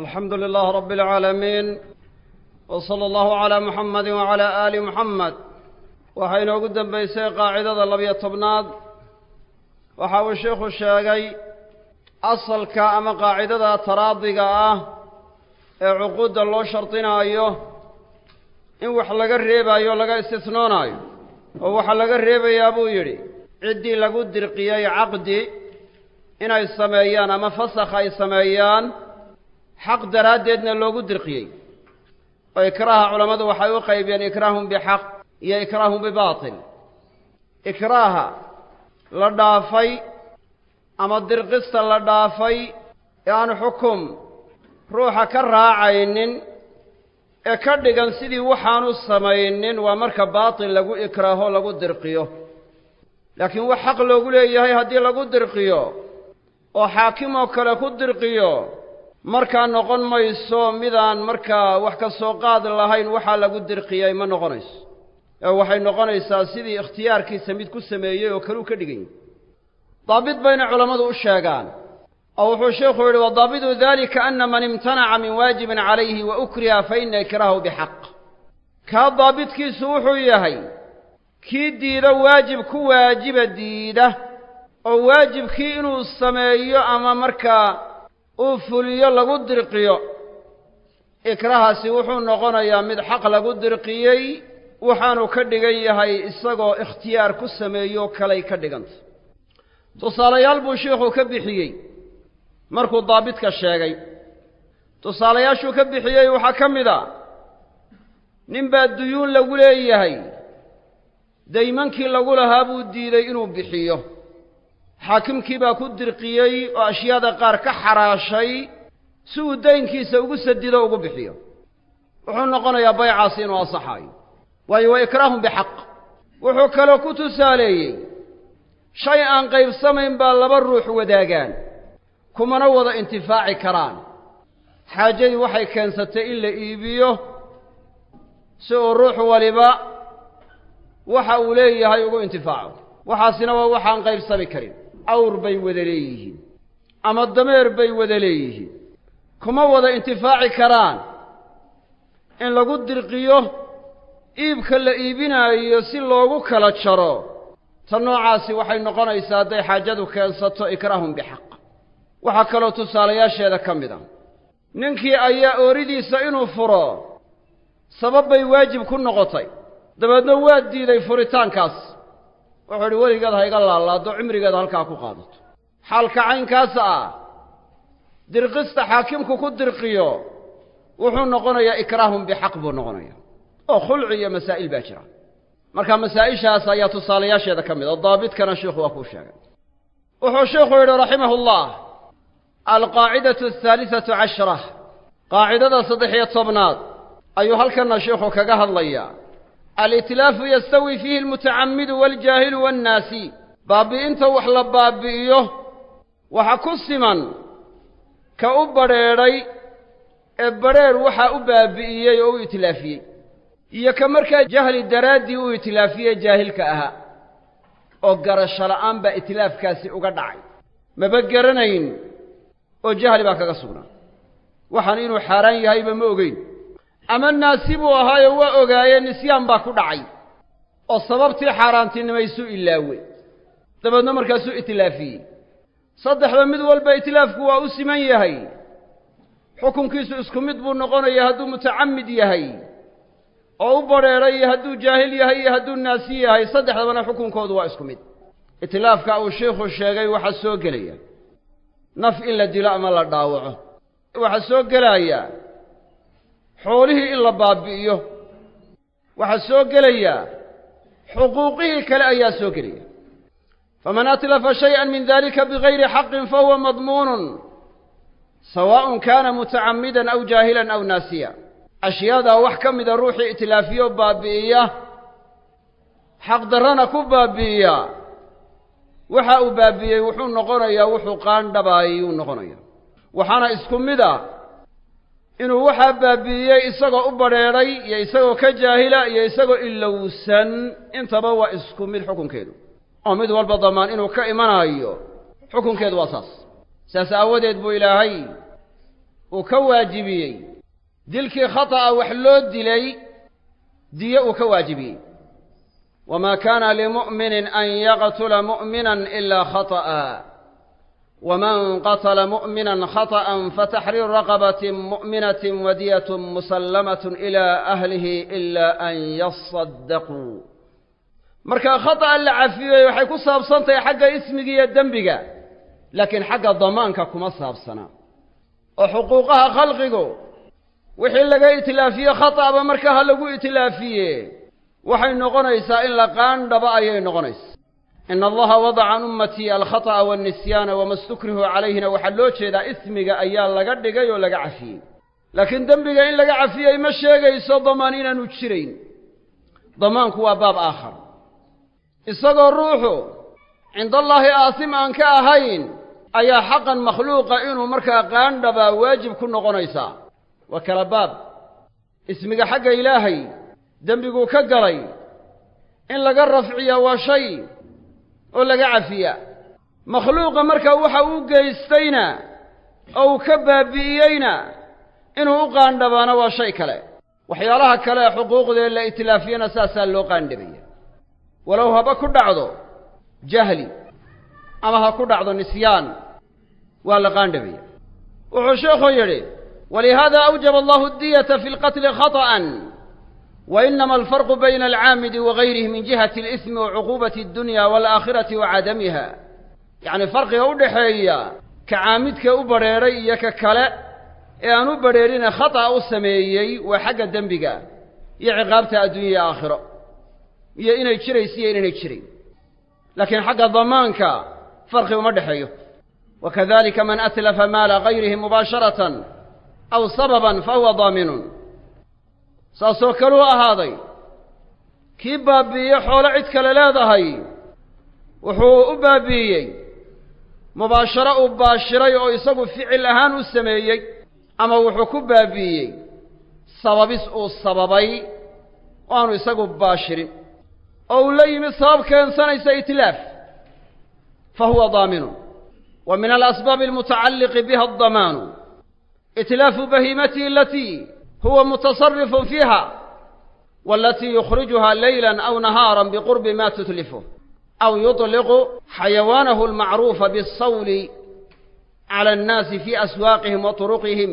alxamdu lilah rab اlcaalamiin w salى allahu calaa muxamadi wacala aali muxamed waxaa inoogu dembaysay qaacidada labiyo tobnaad. Waxa uu sheikhu sheegay asalka ama qaacidada taraadiga ah ee cuquudda loo shardinaayo in wax laga reebaayo laga istisnoonaayo. Oo waxaa laga reebayaa buu yidhi ciddii lagu dirqiyey caqdi inay sameeyaan ama fasakh ay sameeyaan xaq daraaddeedna loogu dirqiyey. Oo ikraaha culammadu waxay u qaybiyeen ikraahun bixaq iyo ikraahun bibaatil. Ikraaha la dhaafay ama dirqista la dhaafay ee aan xukum ruuxa ka raacaynin ee ka dhigan sidii waxaanu samaynin waa marka baatil lagu ikraaho lagu dirqiyo. Laakiin wax xaq loogu leeyahay haddii lagu dirqiyo oo xaakim oo kale ku dirqiyo markaa noqon mayso midaan markaa wax ka soo qaad lahayn waxaa lagu dirqiyay ma noqonayso. Ee waxay noqonaysaa sidii ikhtiyaarkiisa mid ku sameeyey oo kaleu ka dhigan yahy daabit bayna culammadu u sheegaan. Oo wuxuu sheikhu yidhi wadaabitu dalika ana man imtanaca min waajibin calayhi wa ukriha fa ina ikraahu bixaq. Kaa daabitkiisu wuxuu yahay kii diida waajib ku waajiba diida oo waajibkii inuu sameeyo ama markaa uu fuliyo lagu dirqiyo. Ikrahaasi wuxuu noqonayaa mid xaq lagu dirqiyey waxaanu ka dhigan yahay isagoo ikhtiyaar ku sameeyo kalay ka dhiganta. Tusaalayaal buu sheikhu ka bixiyey markuu daabitka sheegay. Tusaalayaashuu ka bixiyey waxaa ka mid a nin baa duyuun lagu leeyahay daymankii lagu lahaa buu diiday inuu bixiyo xaakimkii baa ku dirqiyey oo ashyaada qaar ka xaraashay si uu daynkiisa ugu sadido ugu bixiyo. Wuxuu noqonayaa baycaasi inuu asaxaayo waayo waa ikraahun bixaq. Wuxuu kaloo ku tusaaleeyey shay aan qaybsamayn baa laba ruux wadaagaan kumana wada intifaaci karaan. Xaajadii waxay keensatay in la iibiyo si uu ruux waliba waxa uu leeyahay ugu intifaaco. Waxaasina waa waxaan qaybsami karin awr bay wada leeyihiin ama dameer bay wada leeyihiin. Kuma wada intifaaci karaan. In lagu dirqiyo iibka la iibinaayo si loogu kala jaro ta noocaasi waxay noqonaysaa hadday xaajadu keensato ikraahun bixaq. Waxaa kaloo tusaalayaasheeda ka mid a ninkii ayaa ooridiisa inuu furo sabab bay waajib ku noqotay. Dabeedna waa diiday furitaankaas wuxuu idhi weligeed ha iga laalaado cimrigeeda halkaa ku qaadato. Xaalka caynkaasa ah dirqista xaakimku ku dirqiyo wuxuu noqonayaa ikraahun bixaq buu noqonaya oo khulci iyo masaa'il baa jira. Marka masaa'ishaas ayaa tusaalayaasheeda ka mid oo daabitkana sheikhu waa kuu sheegay. Wuxuu sheikhu yidhi raximahu llah alqaacidatu ahaalisatu cashra qaacidada saddex-iyo tobnaad ayuu halkanna sheikhu kaga hadlayaa alitlaafu yastawi fiihi almutacammidu waاljaahilu waannaasi baabi'inta wax la baabi'iyo waxa ku siman ka u badrheedhay ee badrheer waxaa u baabi'iyey oo u itlaafiyey iyo ka markaa jahli daraaddii u itlaafiyey jaahilka ahaa oo garasho la'aan baa itlaafkaasi uga dhacay maba garanayn oo jahli baa kaga sugnaa waxaan inuu xaaraan yahayba ma ogeyn ama naasi buu ahaayo waa ogaayee nisyaan baa ku dhacay. Oo sababtii xaaraantinimaysuu ilaawey dabeedna markaasuu itlaafiyey saddexda mid walba itlaafku waa u siman yahay. Xukunkiisu isku mid buu noqonaya hadduu mutacamid yahay. Oo u badrheedhay iyo hadduu jaahil yahay iyo hadduu naasi yahay saddexdabana xukunkoodu waa isku mid. Itlaafka uu sheikhu sheegay waxaa soo gelaya. Naf in la dilo ama la dhaawaco. Waxaa soo gelaya xoolihii in la baabi'iyo. Waxaa soo gelaya xuquuqihii kale ayaa soo gelaya. Faman atlafa shayئa min dalika bigayri xaqin fahuwa madmuunun sawaaءun kana mutacamida aw jaahila aw naasiya. Ashyaadaa wax ka mida ruuxii itlaafiyo baabi'iya xaqdarrana ku baabi'iya. Waxa uu baabi'iyey wuxuu noqonayaa wuxuu qaandhabaayuu noqonaya waxaana isku mid a inuu waxaa baabi'iyey isagoo u badrheedhay iyo isagoo ka jaahila iyo isagoo ilowsan intaba waa isku mid xukunkeedu. Oo mid walba damaan inuu ka imanaayo xukunkeedu waa saas. Saas aawadeed buu ilaahay uu ka waajibiyey. Dilkii khata'a wax loo dilay diyo uu ka waajibiyey. Wamaa kaana limu'minin an yaqtula mu'minan ilaa khata'a waman qatala mu'minan khata'an fataxriiru raqabatin mu'minatin wadiyatun musallamatun ilaa ahlihi ilaa an yasaddaquu marka khata'a la cafiyey waxay ku saabsan tahay xagga ismiga iyo dembiga laakiin xagga damaanka kuma saabsana oo xuquuqaha khalqigu wixii laga itlaafiye khata'ba marka ha lagu itlaafiye waxay noqonaysaa in la qaandhaba ayay noqonaysaa ina allaha wadaca can ummatii alkhata'a waannisyaana wama stukrihu calayhina waxaa loo jeedaa ismiga ayaa laga dhigay oo laga cafiyey laakiin dembiga in laga cafiyey ma sheegayso damaan inaanu jirayn damaanku waa baab aakhar isagoo ruuxu cindallaahi aasim aan ka ahayn ayaa xaqan makhluuqa inuu markaa qaandhabaa waajib ku noqonaysaa waa kala baab ismiga xagga ilaahay dembiguu ka galay in laga rafciya waa shay oo laga cafiya makhluuqa markaa waxa uu geystayna oo uu ka baabi'iyeyna inuu u qaandhabaana waa shay kale. Waxyaalaha kale ee xuquuqdee la itlaafiyana saasaa loo qaandhabaya walow haba ku dhacdo jahli ama ha ku dhacdo nisyaan waa la qaandhabaya wuxuu sheekhu yidhi walihaada awjaba allahu diyata fi lqatli khata'an وإنما الفرق بين العامد وغيره من جهة الإثم وعقوبة الدنيا والآخرة وعدمها يعني فرق أودحيا كعامدك أبريري ككلا أن أبريرين خطأ أسميي وحق الدنبك يعقابة الدنيا آخرة يا إنا يتشري سي إنا يتشري لكن حق ضمانك فرق مدحيه وكذلك من أتلف مال غيره مباشرة أو سببا فهو ضامن saasoo kaluu ahaaday kii baabi'iye xoolo cid kale leedahay wuxuu u baabi'iyey mubaasharo uu baashiray oo isagu ficil ahaan u sameeyey ama wuxuu ku baabi'iyey sababis uu sababay oo aanu isagu baashirin. Oo uu la yimid sabab keensanaysa itlaaf fa huwa daaminun wa min alasbaabi almutacalliqi biha addamaanu itlaafu bahiimatihi alatii هو mutasarifun فيها والتي yukhrijuha ليلا أو nahaara بقرب ma تتلفه أو يطلق xayawaanahu المعروف بالصول cala annaasi في aswaaqihim wa turuqihim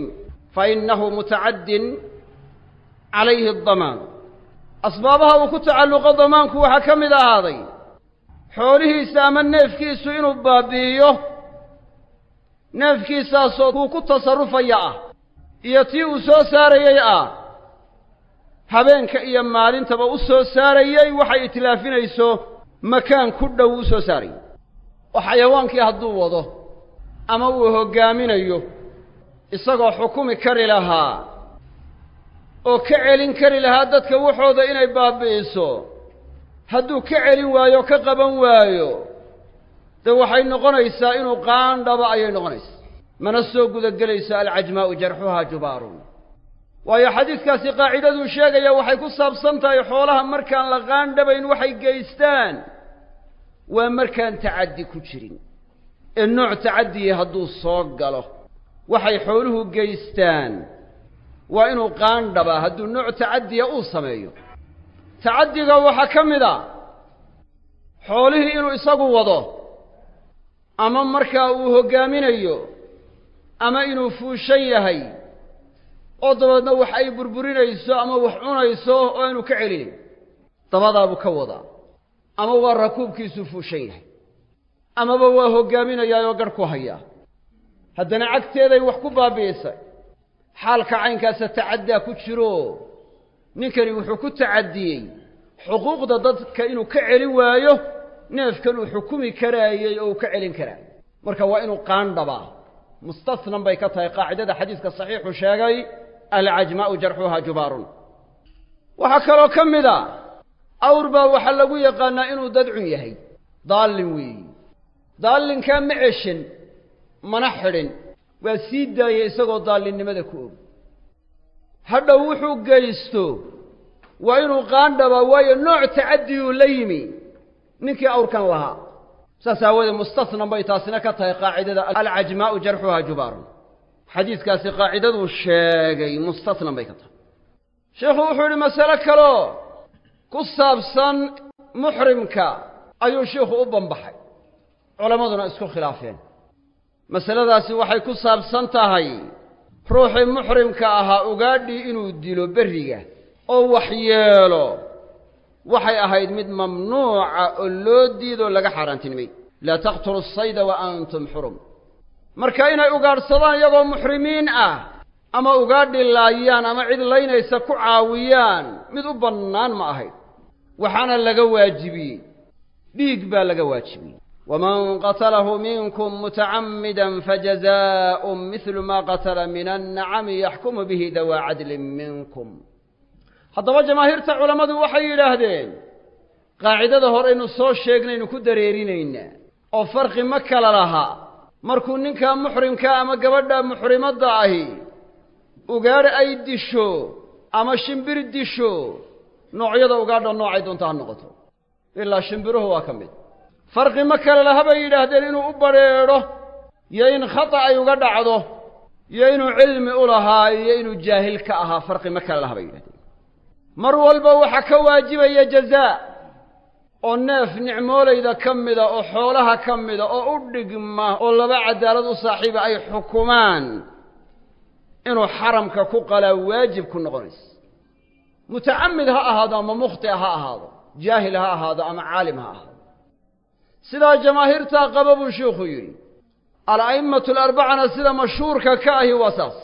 fainahu mutacaddin calayhi addamaan asbaabaha uu ku tacalluqo damaanku waxaa ka mid ahaaday xoolihiisa ama neefkiisu inuu baabi'iyo neefkiisaasoo kuu ku tasarrufaya ah iyo tii uu soo saarayey ah habeenka iyo maalintaba u soo saarayey waxay itlaafinayso makaan ku dhow u soo saarayey oo xayawaankii hadduu wado ama uu hoggaaminayo isagoo xukumi kari lahaa oo ka celin kari lahaa dadka waxooda inay baabi'iso hadduu ka celin waayo ka qaban waayo dee waxay noqonaysaa inuu qaandhaba ayay noqonaysaa mana soo gudagelayso alcajmaa'u jarxuhaa jubaarun. Waayo xadiidkaasi qaacidaduu sheegaya waxay ku saabsan tahay xoolaha markaan la qaandhabayn waxay geystaan. Waa markaan tacaddi ku jirin. Ee nooc tacaddiyi hadduu soo galo waxay xooluhu geystaan. Waa inuu qaandhabaa hadduu nooc tacaddiya uu sameeyo. Tacaddiga waxaa ka mid a xoolihii inuu isagu wado ama markaa uu hoggaaminayo ama inuu fuushan yahay oo dabeedna wax ay burburinayso ama wax cunayso oo aanu ka celinayn dabadaabuu ka wadaa. Ama waa rakuubkiisuu fuushan yahay amaba waa hoggaaminayaa oo garh ku hayaa. Haddana cagteeday wax ku baabi'isay xaalka caynkaasa tacaddaa ku jiro ninkani wuxuu ku tacaddiyey xuquuqda dadka inuu ka celin waayo neefkan uu xukumi karaayey oo uu ka celin karaayo marka waa inuu qaandhabaa mustasnan bay ka tahay qaacidada xadiiska saxiixu sheegay alcajmaa'u jarxuhaa jubaarun waxaa kaloo ka mid a awr baa waxaa lagu yaqaannaa inuu dadcun yahay daallin weeyi daallinkaa ma ceshan mana xidhin waa sii daayey isagoo daallinnimada ku og hadhow wuxuu geysto waa inuu qaandhabaa waayo nooc tacadiyuu la yimi ninkii awrkan lahaa saas aawoodee mustasnan bay taasina ka tahay qaacidada alcajmaa'u jarxuhaa jubaarun. Xadiidkaasi qaacidaduu sheegay mustasnan bay ka tahay. Sheikhu wuxuu yidhi masale kaloo ku saabsan muxrimka ayuu shiikhu u banbaxay. Culammaduna isku khilaafeen. Masaladaasi waxay ku saabsan tahay ruuxii muxrimka ahaa ugaadhii inuu dilo berriga oo waxyeelo waxay ahayd mid mamnuuca oo loo diidoo laga xaaraantinimay. Laa taqtulu asayda wa antum xurum marka inay ugaadhsadaan iyagoo muxrimiin ah ama ugaadhi laayaan ama cid laynaysa ku caawiyaan mid u bannaan ma ahayd waxaana laga waajibiyey. Dhiig baa laga waajibiyey. Waman qatalahu minkum mutacammidan fajazaa'un midlu maa qatala min annacami yaxkumu bihi dawaa cadlin minkum haddaba jamaahiirta culammadu waxay yidhaahdeen qaacidada horeynu soo sheegnaynu ku dareerinaynaa oo farqi ma kala laha. Markuu ninkaa muxrimka ama gabadha muxrimadda ahi ugaadh ay disho ama shimbir disho noocyada ugaadha noocay doonta ha noqoto. Ilaa shimbiruhu waa ka mid. Farqi ma kale laha bay yidhaahdeen inuu u badrheedho iyo in khata ay uga dhacdo iyo inuu cilmi u lahaa iyo inuu jaahil ka ahaa. Farqi ma kale laha bay yidhahdeen mar walba waxaa ka waajibaya jazaa. oo neef nicmoolayda ka mida oo xoolaha ka mida oo u dhigma oo laba cadaalad u saaxiiba ay xukumaan inuu xaramka ku qalaa waajib ku noqonayso mutacamid ha ahaado ama mukhtia ha ahaado jaahil ha ahaado ama caalim ha ahaado. Sidaa jamaahiirtaa qaba buu sheikhu yidhi ala'imatu alarbacana sida mashhuurka ka ahi waa saas.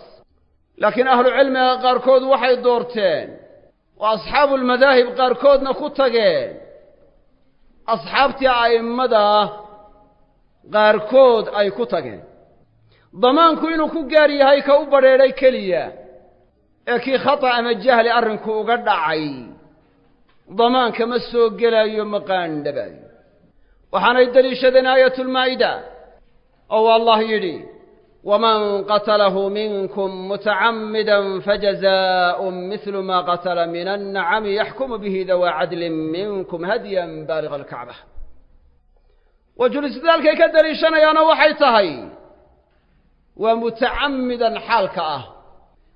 Laakiin ahlucilmiga qaarkood waxay doorteen oo asxaabu lmadaahib qaarkoodna ku tageen. Asxaabtii a'immada qaarkood ay ku tageen. Damaanku inuu ku gaar yahay ka u badrheedhay keliya ee kii khata ama jahli arrinku uga dhacay. Damaanka ma soo gelaayo ma qaandhabaayo waxaanay deliishadeen aayatulmaa'ida oo allah yidhi mutacammidan fajazaa'un midlu maa qatala min annacami yaxkumu bihi dawaa cadlin minkum hadyan baaliga alkacba wajulisdaalkay ka deliishanayaana waxay tahay waa mutacammidan xaalka ah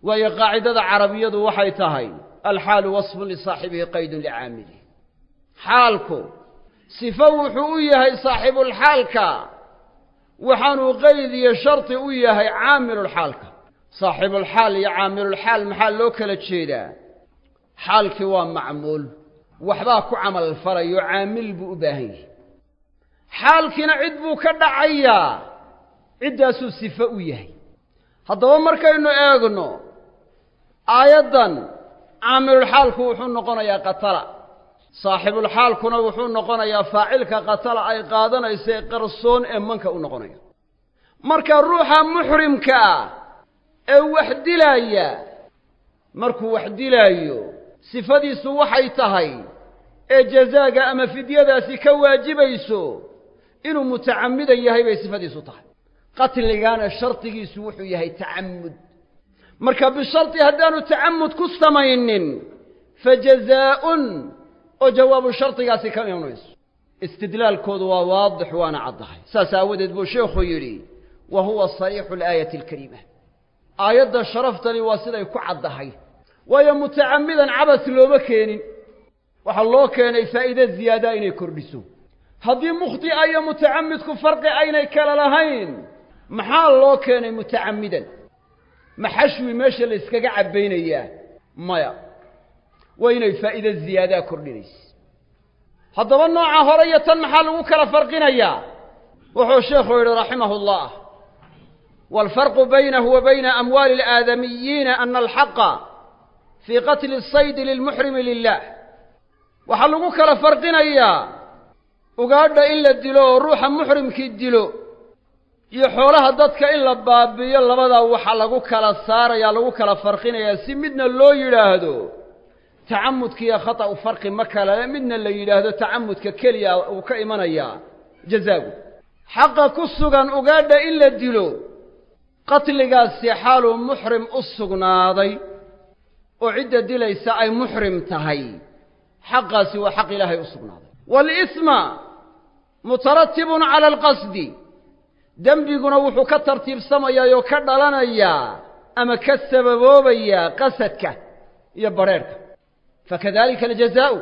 waayo qaacidada carabiyadu waxay tahay alxaalu wasfun lisaaxibihi qaydun licaamilih xaalku sifo wuxuu u yahay saaxibulxaalka waxaanuu qayd iyo shardi u yahay caamilulxaalka saaxibulxaal iyo caamilulxaal maxaa loo kala jeedaa? Xaalkii waa macmuul. Waxbaa ku camal falayo caamil buu u baahan yahay. Xaalkiina cid buu ka dhacayaa. Ciddaasuu sifo u yahay. Haddaba markaynu eegno aayaddan caamilulxaalku wuxuu noqonayaa qatala saaxibulxaalkuna wuxuu noqonayaa faacilka qatala ay qaadanaysa ee qarsoon ee manka u noqonaya. Marka ruuxa muxrimka ah ee wax dilaaya markuu wax dilaayo sifadiisu waxay tahay ee jazaaga ama fidyadaasi ka waajibayso inuu mutacammidan yahay bay sifadiisu tahay. Qatligaana shardigiisu wuxuu yahay tacamud marka bishardi haddaanu tacamud ku samaynin fajazaa'un oo jawaabu shardigaasi ka imanayso. Istidlaalkoodu waa waadix waana caddahay. Saas aawadeed buu sheekhu yidhi wa huwa sariixu alaayati alkariima aayadda sharaftani waa siday ku caddahay. Waayo mutacammidan cabas looma keenin. Waxaa loo keenay faa'iide ziyaada inay kordhiso. Haddii mukhti'a iyo mutacamidku farqi aynay kala lahayn maxaa loo keenay mutacammidan? Ma xashwi meesha la yskaga cabbaynayaa? Maya waa inay faa'iide ziyaadaa kordhinaysa haddaba nooca hore iyo tan maxaa lagu kala farqinayaa wuxuu sheekhu yidhi raximahu اllah wاlfarqu baynahu wa bayna amwaali اlaadamiyiina ana alxaqa fii qatli الsaydi lilmuxrimi lilah waxaa lagu kala farqinayaa ugaadha in la dilo oo ruuxa muxrimkii dilo iyo xoolaha dadka in la baabi'iyo labadaa waxaa lagu kala saarayaa lagu kala farqinayaa si midna loo yidhaahdo tacamudkiiyo khata'u farqi ma kalale midna la yidhaahdo tacamudka keliya uu ka imanayaa jazaagu. Xaqa ku sugan ugaadha in la dilo. Qatligaasi xaaluu muxrim u sugnaaday. Oo cidda dilaysa ay muxrim tahay. Xaqaasi waa xaq ilaahay u sugnaaday. Waalisma mutaratibun cala alqasdi. Dembiguna wuxuu ka tartiibsamayaa oo ka dhalanayaa ama ka sababoobayaa qasadka iyo badrheerhka fakadalika aljazaa'u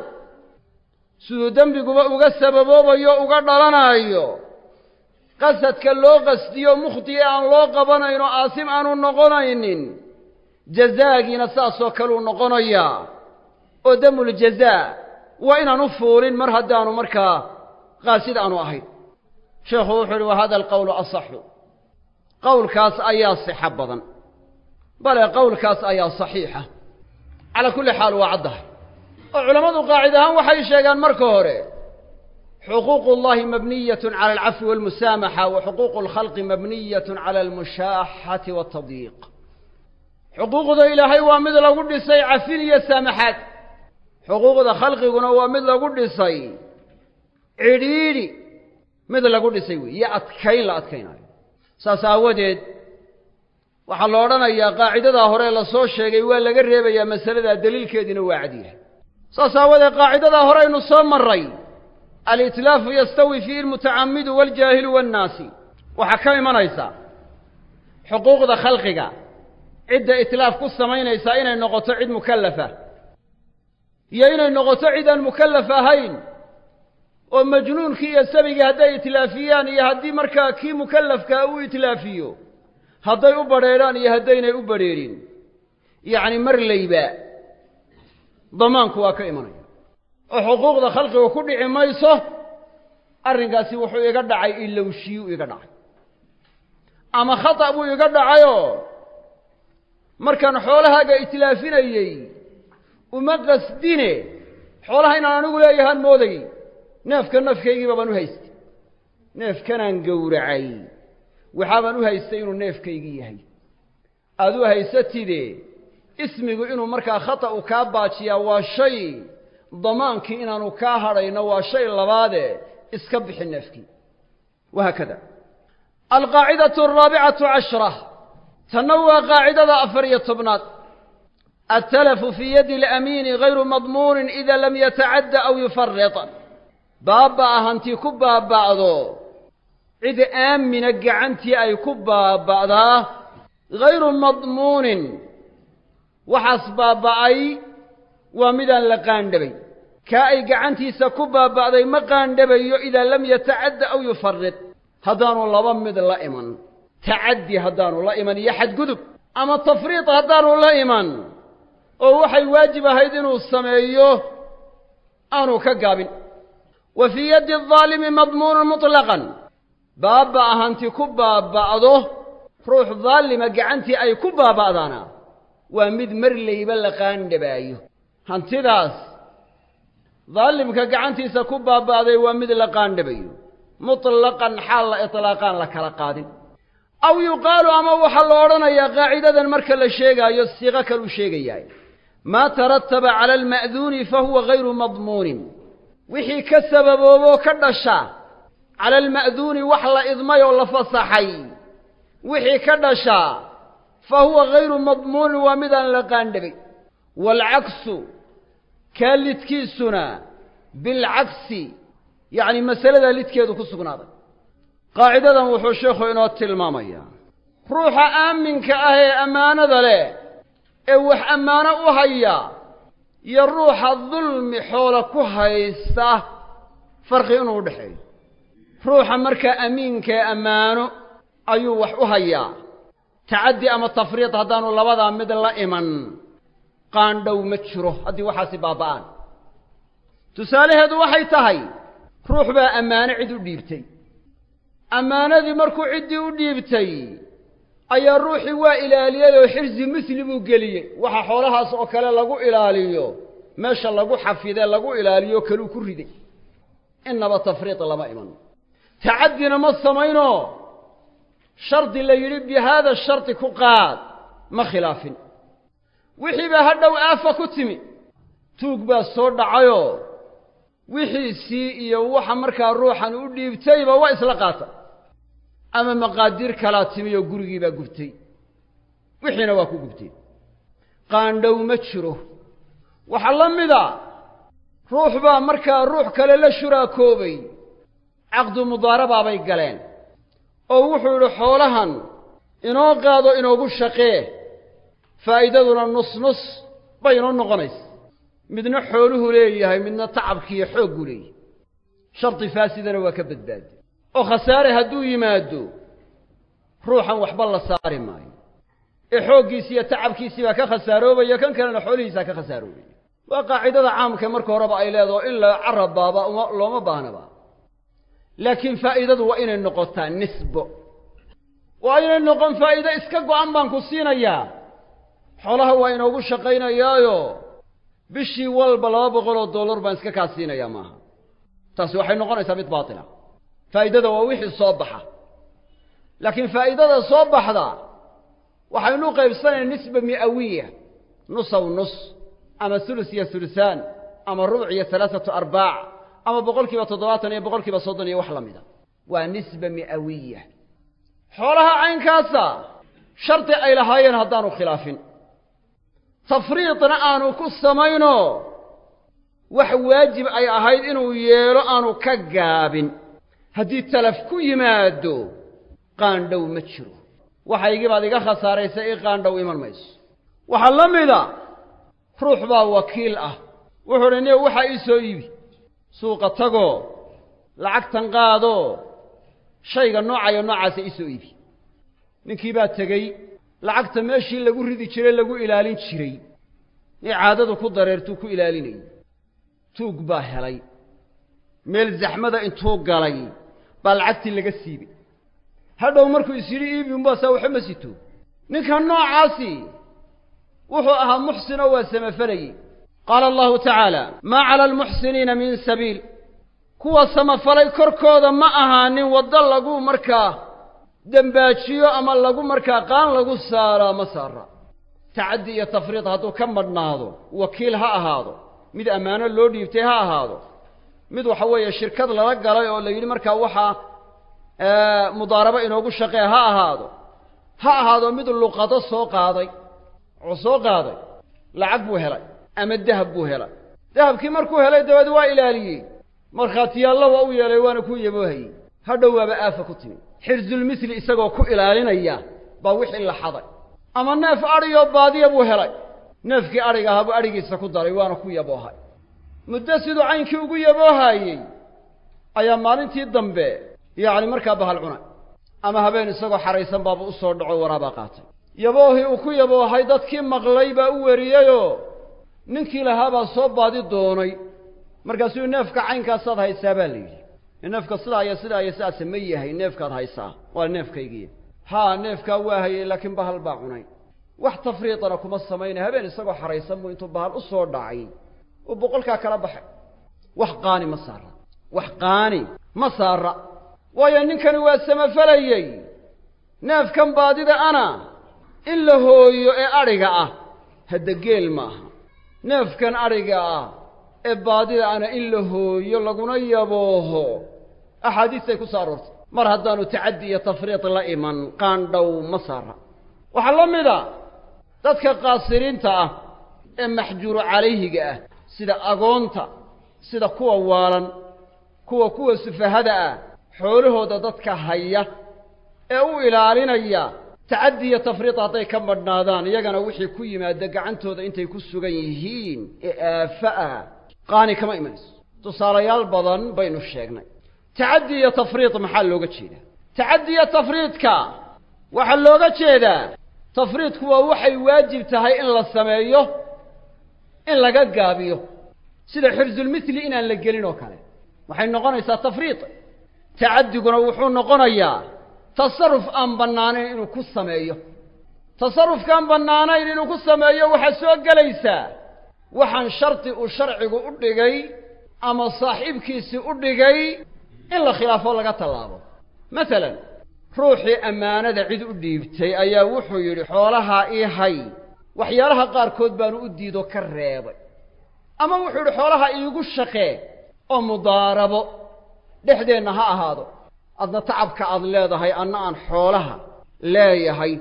siduu dembiguba uga sababoobayo uga dhalanaayo qasadka loo qasdiyo mukhti aan loo qabanayno aasim aanu noqonaynin jazaagiina saasoo kaleu noqonayaa oo damuljazaa waa inaanu fuulin mar haddaanu markaa qaasid aanu ahayn sheekhu wuxuu uhi wa hada alqowlu asaxu qowlkaas ayaa sixo badan bale qowlkaas ayaa saxiixa calaa kulli xaal waa caddahay oo culammadu qaacid ahaan waxay sheegaan marka hore xuquuq اllahi mabniyat cala alcafwi walmusaamaxa wa xuquuqu اlkhalqi mabniyat cala almushaaxati waatadyiiq xuquuqda ilaahay waa mid lagu dhisay cafin iyo saamaxaad. Xuquuqda khalqiguna waa mid lagu dhisay cidhiidhi. Mid lagu dhisay wey iyo adkayn la adkaynayo saas aawadeed waxaa la odhanayaa qaacidadaa hore la soo sheegay waa laga reebayaa masaladaa daliilkeediina waa cadyahay saas aawadeed qaacidadaa hore aynu soo marray alitlaafu yastawi fiihi almutacamidu waاljaahilu waannaasi waxaa ka imanaysa xuquuqda khalqiga cidda itlaaf ku samaynaysaa inay noqoto cid mukallafa. Iyo inay noqoto cid aan mukallaf ahayn oo majnuunkii iyo sabigii hadday itlaafiyaan iyo haddii markaa kii mukallafkaa uu itlaafiyo hadday u badrheedhaan iyo haddaynay u badrheedhin yacni mar layba damaanku waa ka imanaya. Oo xuquuqda khalqiga ku dhici mayso arrinkaasi wuxuu iga dhacay ilowshiyuu iga dhacay. Ama khata' buu iga dhacayoo markaan xoolahaaga itlaafinayey uma qasdine xoolaha inaan anigu leeyahaan moodayy neefka nafkaygiiba baan u haystay. Neefkanaan gowracay waxaabaan u haystay inuu neefkaygii yahay. Aada u haysatide ismigu inuu markaa khata' u kaa baajiyaa waa shay damaankii inaanu kaa hadhayno waa shay labaade iska bixi neefkii wahaakada alqaacidatu araabicatu cashra. Tanna waa qaacidada afar iyo tobnaad. Altalafu fii yadi alamiini gayru madmuunin ida lam yatacadda aw yufarid baabba'a hantii ku baaba'do cid aamina gacantii ay ku baaba'daa gayru madmuunin waxaas baaba'ay waa midaan la qaandhabay. Kaa ay gacantiisa ku baaba'day ma qaandhabayo idaa lam yatacadda aw yufarid haddaanu laba mid la iman. Tacaddi haddaanu la iman iyo xadgudub. Ama tafriid haddaanu la iman. Oo waxay waajib ahayd inuu sameeyo aanu ka gaabin. Wa fii yaddi adaalimi madmuunun mutlaqan. Baabba'a hanti ku baaba'do ruux daalima gacantii ay ku baaba'daana waa mid marlayba la qaandhabaayo hantidaas daalimka gacantiisa ku baaba'day waa mid la qaandhabayo mutlaqan xaal la itlaaqaan la kala qaadin. Aw yuqaalu ama waxaa la odhanayaa qaacidadan marka la sheegaayo siiqo kaluu sheegayaay maa tarataba cala alma'duuni fa huwa gayru madmuunin. Wixii ka sababooboo ka dhasha cala alma'duuni wax la idmay oo la fasaxay. Wixii ka dhasha fa huwa gayru madmuunin waa midaan la qaandhabay waalcaksu kaa lidkiisuna bilcagsi yacni masaladaa lidkeedu ku sugnaaday qaacidadan wuxuu sheekhu inoo tilmaamayaa ruuxa aaminka ah ee ammaanada leh ee wax ammaano u haya iyo ruuxa dulmi xoola ku haysta farqi inuu udhexeeyo ruuxa markaa amiinka ee ammaano ayuu wax u hayaa tacaddi ama tafriid haddaanu labadaa mid la iman qaandhow ma jiro haddii waxaasi baaba'aan. Tusaalaheedu waxay tahay ruux baa ammaano cid u dhiibtay. Ammaanadii markuu ciddii u dhiibtay ayaa ruuxii waa ilaaliyey oo xirsi misli buu geliyey. Waxa xoolahaas oo kale lagu ilaaliyo meesha lagu xafidee lagu ilaaliyo kaluu ku riday. Innaba tafriid lama iman. Tacaddina ma samayno shardi la yidhi bi haada shardi ku qaad. Ma khilaafin. Wixii baa hadhow aafa ku timi. Tuug baa soo dhacayoo wixiisii iyo waxa markaa ruuxan u dhiibtayba waa isla qaata. Ama maqaadiir kalaa timi oo gurigii baa gubtay wixiina waa ku gubtay. Qaandhow ma jiro. Waxaa la mida ruux baa markaa ruux kale la shuraakoobay caqdu galeen oo wuxuu yidhi xoolahan inoo qaado inoogu shaqee faa'iidaduna nus nus bay inoo noqonaysa midna xooluhu leeyahay midna tacabkiiyo xooggu leeyahay. Shardi faasidana waa ka badbaadi oo khasaare hadduu yimaado ruuxan waxba la saari maayo. Ee xooggiisi iyo tacabkiisii baa ka khasaaroobaya kan kalena xoolihiisaa ka khasaaroobaya waa qaacidada caamka marka horeba ay leedaho in la carabaaba uma looma baahnaba laakiin faa'iidadu waa inay noqotaa nisbo. Waa inay noqon faa'iide iska go'an baan ku siinayaa. Xoolaha waa inoogu shaqaynayaayo bishii walba laba boqol oo dollar baan iska kaa siinayaa maaha. Taasi waxay noqonaysaa mid baatila faa'iidada waa wixii soo baxa. Laakiin faa'iidada soo baxda waxaynu u qaybsanayna nisba mi'awiya nusaw nus ama hulus iyo hulusaan ama rubuc iyo talaatatu arbaac ama boqol kiiba toddobaatan iyo boqol kiiba soddon iyo wax la mida. Waa nisba mi'awiya xoolaha caynkaasa shardi ay lahaayeen haddaanu khilaafin. Tafriidna aanu ku samayno wax waajib ay ahayd inuu yeelo aanu ka gaabin. Haddii talaf ku yimaado qaandhow ma jiro. Waxaygii baad iga khasaaraysay i qaandhow iman mayso. Waxaa la mida ruux baa wakiil ah. Wuxuu udhi niyo waxaa ii soo iibi suuqa tagoo lacagtan qaadoo shayga noocayo noocaasa ii soo iibi. Ninkii baa tegey lacagta meeshii lagu ridi jiray lagu ilaalin jiray. Ee caadadu ku dareertuu ku ilaalinayay tuug baa helay. Meel zaxmada intuu galay baa lacagtii laga siibay. Hadhow markuu is yidhi iibi umbaasaa waxba ma sito. Ninka noocaasi wuxuu ahaa muxsinoo waa samafalayey qaala allahu tacaala maa cala almuxsiniina min sabiil kuwa samafalay korkooda ma ahaanin waddo lagu markaa dembaajiyo ama lagu markaa qaan lagu saaraa ma saara tacaddi iyo tafriid hadduu ka madhnaado wakiil ha ahaado mid ammaano loo dhiibtay ha ahaado mid waxa weeye shirkad lala galay oo la yidhi markaa waxaa mudaarabo inoogu shaqee ha ahaado ha ahaado mid luqado soo qaaday wuxuu soo qaaday lacag buu helay ama dahab buu helay dahabkii markuu helay dabeed waa ilaaliyey. Markhaatiyaallo waa u yeelay waana ku yaboohayey. Hadhow waaba aafa ku timi. Xirzulmisli isagoo ku ilaalinaya baa wixii la xaday. Ama neef adhiyoo baadiya buu helay. Neefkii adhiga ahaa buu adhigiisa ku daray waana ku yaboohay. Muddo siduu caynkii ugu yaboohaayey ayaa maalintii dambe yacni markaa bahal cunay ama habeen isagoo xaraysan baaba u soo dhaco waraabaa qaatay. Yaboohii uu ku yaboohay dadkii maqlay baa u weriyeyoo ninkii lahaabaa soo baadi doonay. Markaasuu neefka caynkaasaad haysaa baa la yidhi. Neefka sidaa iyo sidaa iyo sidaase ma yahay neefkaad haysaa. Waa neefkaygii haa neefkaa waa hayay laakiin bahal baa cunay. Wax tafriidana kuma samaynay habeen isagoo xaraysan buu intuu bahal u soo dhacay. Uu boqolkaa kala baxay. Wax qaani ma saara. Wax qaani ma saara. Waayo ninkani waa samafalayey. Neefkan baadida ana in la hooyo ee adhiga ah hadda geel maaha neefkan adhiga ah ee baadida ana in la hooyo laguna yabooho axaadiistay ku soo aroortay mar haddaanu tacaddi iyo tafriid la iman qaandhow ma saara. Waxaa la mid a dadka qaasiriinta ah ee maxjuuru calayhiga ah sida agoonta sida kuwa waalan kuwa kuwa sufahada ah xoolahooda dadka haya ee u ilaalinaya tacaddi iyo tafriid hadday ka madhnaadaan iyagana wixii ku yimaada gacantooda intay ku sugan yihiin ee aafa ah qaani kama imanayso. Tusaalayaal badan baynu sheegnay. Tacaddi iyo tafriid maxaa looga jeedaa? Tacaddi iyo tafriidka waxaa looga jeedaa tafriidku waa waxay waajib tahay in la sameeyo in laga gaabiyo. Sida xirzulmithli inaan la gelin oo kale waxay noqonaysaa tafriid. Tacaddiguna wuxuu noqonayaa tasarruf aan bannaanayn inuu ku sameeyo. Tasarrufkaan bannaanayn inuu ku sameeyo waxaa soo gelaysaa. Waxaan shardi uu sharcigu u dhigay ama saaxiibkiisii u dhigay in la khilaafo laga tallaabo. Masalan ruuxii ammaanada cid u dhiibtay ayaa wuxuu yidhi xoolahaa ii hay. Waxyaalaha qaarkood baanu u diido ka reebay. Ama wuxuu yidhi xoolaha iigu shaqee oo mudaarabo. Dhexdeenna ha ahaado adna tacabka aad leedahay anna aan xoolaha leeyahay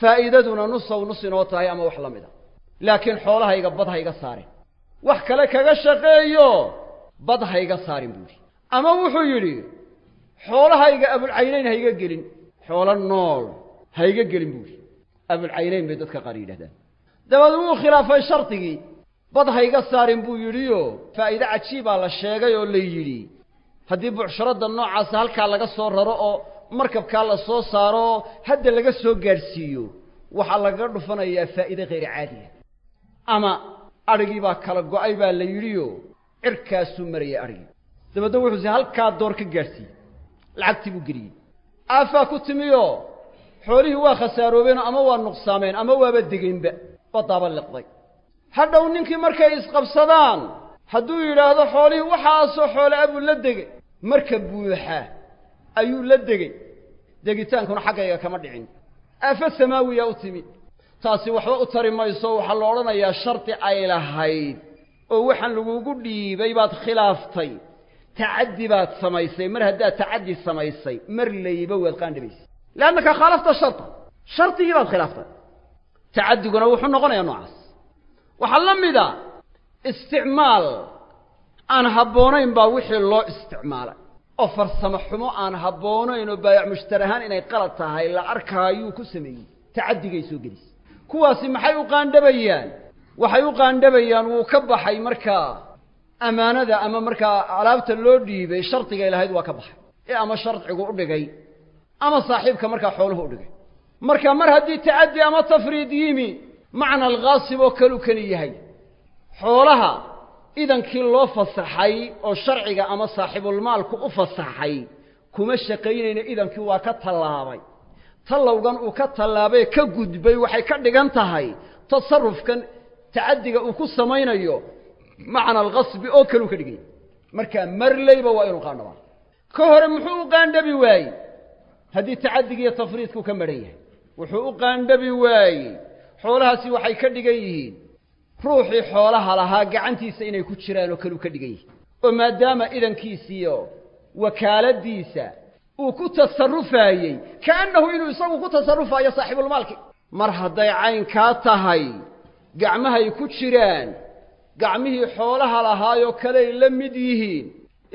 faa'iidaduna nusow nus inoo tahay ama wax la mid a. Laakiin xoolahayga bad hayga saarin. Wax kale kaga shaqeeyo bad hayga saarin buu yidhi. Ama wuxuu yidhi xoolahayga abulcaynayn hayga gelin. Xoolo nool hayga gelin buuhi abulcaynayn bay dadka qaar yidhahdaan. Dabeed wuu khilaafay shardigii. Bad hayga saarin buu yidhiyo faa'iide cajiibaa la sheegay oo la yidhi haddii bucsharadda noocaasa halkaa laga soo raro oo markabkaa la soo saaro hadda laga soo gaadhsiiyo waxaa lagaga dhufanayaa faa'iide khayr caadiya ama adhigii baa kala go'ay baa la yidhiyo cirkaasuu marayay adhigii wuxuu si halkaa door ka gaadhsiiyey. Lacagtii buu geliyey. Aafaa ku timiyo xoolihii waa khasaaroobeenoo ama waa nuqsaameen ama waaba degeynba baddaaba liqday. Hadhow ninkii markay isqabsadaan hadduu yidhaahdo xoolihii waxaasoo xoole abuu la degay marka buuxa ayuu la degey degitaankuna xaggayga kama dhicin. Aafo samaawiya u timi. Taasi waxba u tari mayso waxaa la odhanayaa shardi ay lahayd oo waxaan lagugu dhiibay baad khilaaftay. Tacaddi baad samaysay mar haddaad tacaddi samaysay mar layba waad qaandhabaysay leannaka khaalafta sharta. Shardigii baad khilaaftay. Tacaddiguna wuxuu noqonayaa noocaas. Waxaa la mida isticmaal aan habboonayn baa wixii loo isticmaalay. Oo farsamo xumo aan habboonayn oo baayac mushtar ahaan inay qalad tahay la arkaayuu ku sameeyey. Tacaddigay soo gelisay kuwaasi maxay u qaandhabayaan waxay u qaandhabayaan wuu ka baxay markaa ammaanada ama markaa alaabta loo dhiibay shardigay lahayd waa ka baxay. Ee ama sharcigu u dhigay ama saaxiibka markaa xooluhu u dhigay. Marka mar haddii tacaddi ama tafriid yimi macna alkhaasib oo kaluu keli yahay. Xoolaha idankii loo fasaxay oo sharciga ama saaxibulmaalku u fasaxay kuma shaqaynayna idankii waa ka tallaabay. Tallowgan uu ka tallaabay ka gudbay waxay ka dhigan tahay tasarufkan tacaddiga uu ku samaynayo macna alkhasbi oo kaluu ka dhiganya markaa marleyba waa inuu qaandhabaa ka hore muxuu u qaandhabi waayey? Haddii tacaddigiiyo tafriidku ka madhan yahay. Wuxuu u qaandhabi waayey. Xoolahaasi waxay ka dhigan yihiin ruuxii xoolaha lahaa gacantiisa inay ku jiraan oo kaluu ka dhigan yihiin oo maadaama idankiisiiyo wakaaladiisa uu ku tasarufaayey kaannahu inuu isagu ku tasarufaayo saaxibulmaalki mar hadday caynkaa tahay gacmahay ku jiraan gacmihii xoolaha lahaayoo kaley la mid yihiin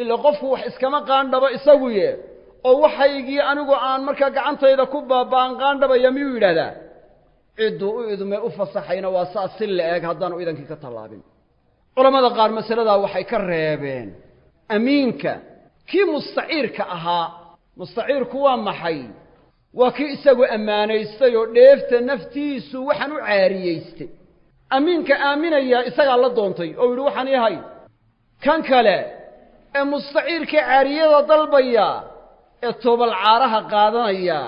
ila qofku wax iskama qaandhabo isaguye oo waxaygii anigu aan markaa gacantayda ku baaba'an qaandhabaya miyuu yidhahdaa cidduu u idmay u fasaxayna waa saas si la eg haddaanu idankii ka tallaabin. Culammada qaar masaladaa waxay ka reebeen. Amiinka kii mustaciirka ahaa mustaciirku waa maxay? Waa kii isagu ammaanaystay oo dheefta naftiisu waxaan u caariyaystay amiinka aaminayaa isagaa la doontay oo yidhi waxaan yahay kan kale ee mustaciirka caariyada dalbaya ee toobal qaadanaya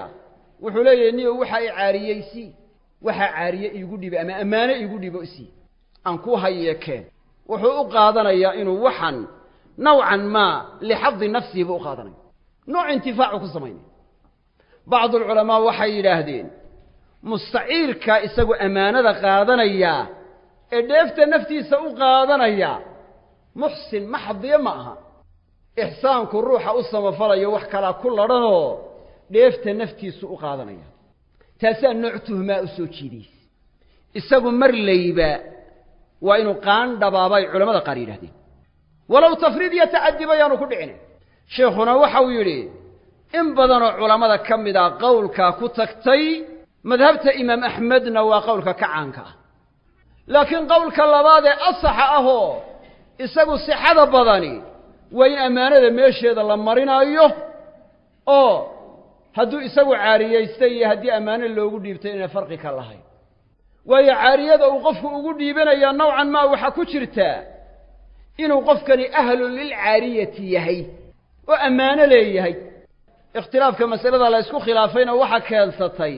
wuxuu leeyahay niyo waxaa i caariyeysi waxaa caariye iigu dhiba ama ammaano iigu dhibo isii. Aan ku haye keen wuxuu u qaadanayaa inuu waxan nawcan maa lixadi nafsihi buu u qaadanaya. Nooc intifaacu ku samaynaya bacdu alculamaa waxay yidhaahdeen mustaciirka isagu ammaanada qaadanaya ee dheefta naftiisa u qaadanaya muxsin maxdiye ma aha. Ixsaanku ruuxa u samafalayo wax kalaa ku ladhanoo dheefta naftiisu u qaadanaya taasaa nooc tuhmaa u soo jiidaysa. Isagu mar layba waa inuu qaandhabaabay culammada qaar yidhahdeen walow tafriid iyo tacaddi bayaanu ku dhicin sheekhuna waxau yidhi in badanoo culammada ka mid a qowlkaa ku tagtay madhabta imaam axmedna waa qowlka ka caanka ah. Laakiin qowlka labaad ee asaxa ahoo isagu sixada badani waa in ammaanada meesheeda la marinaayo oo hadduu isagu caariyaystay iyo haddii ammaano loogu dhiibtay inay farqi ka lahayn. Waayo caariyada uu qofku ugu dhiibanayaa nowcan maa waxaa ku jirtaa inuu qofkani ahlun lilcaariyati yahay oo ammaano leeyahay. Ikhtilaafka masalada la ysku khilaafayna waxaa keensatay.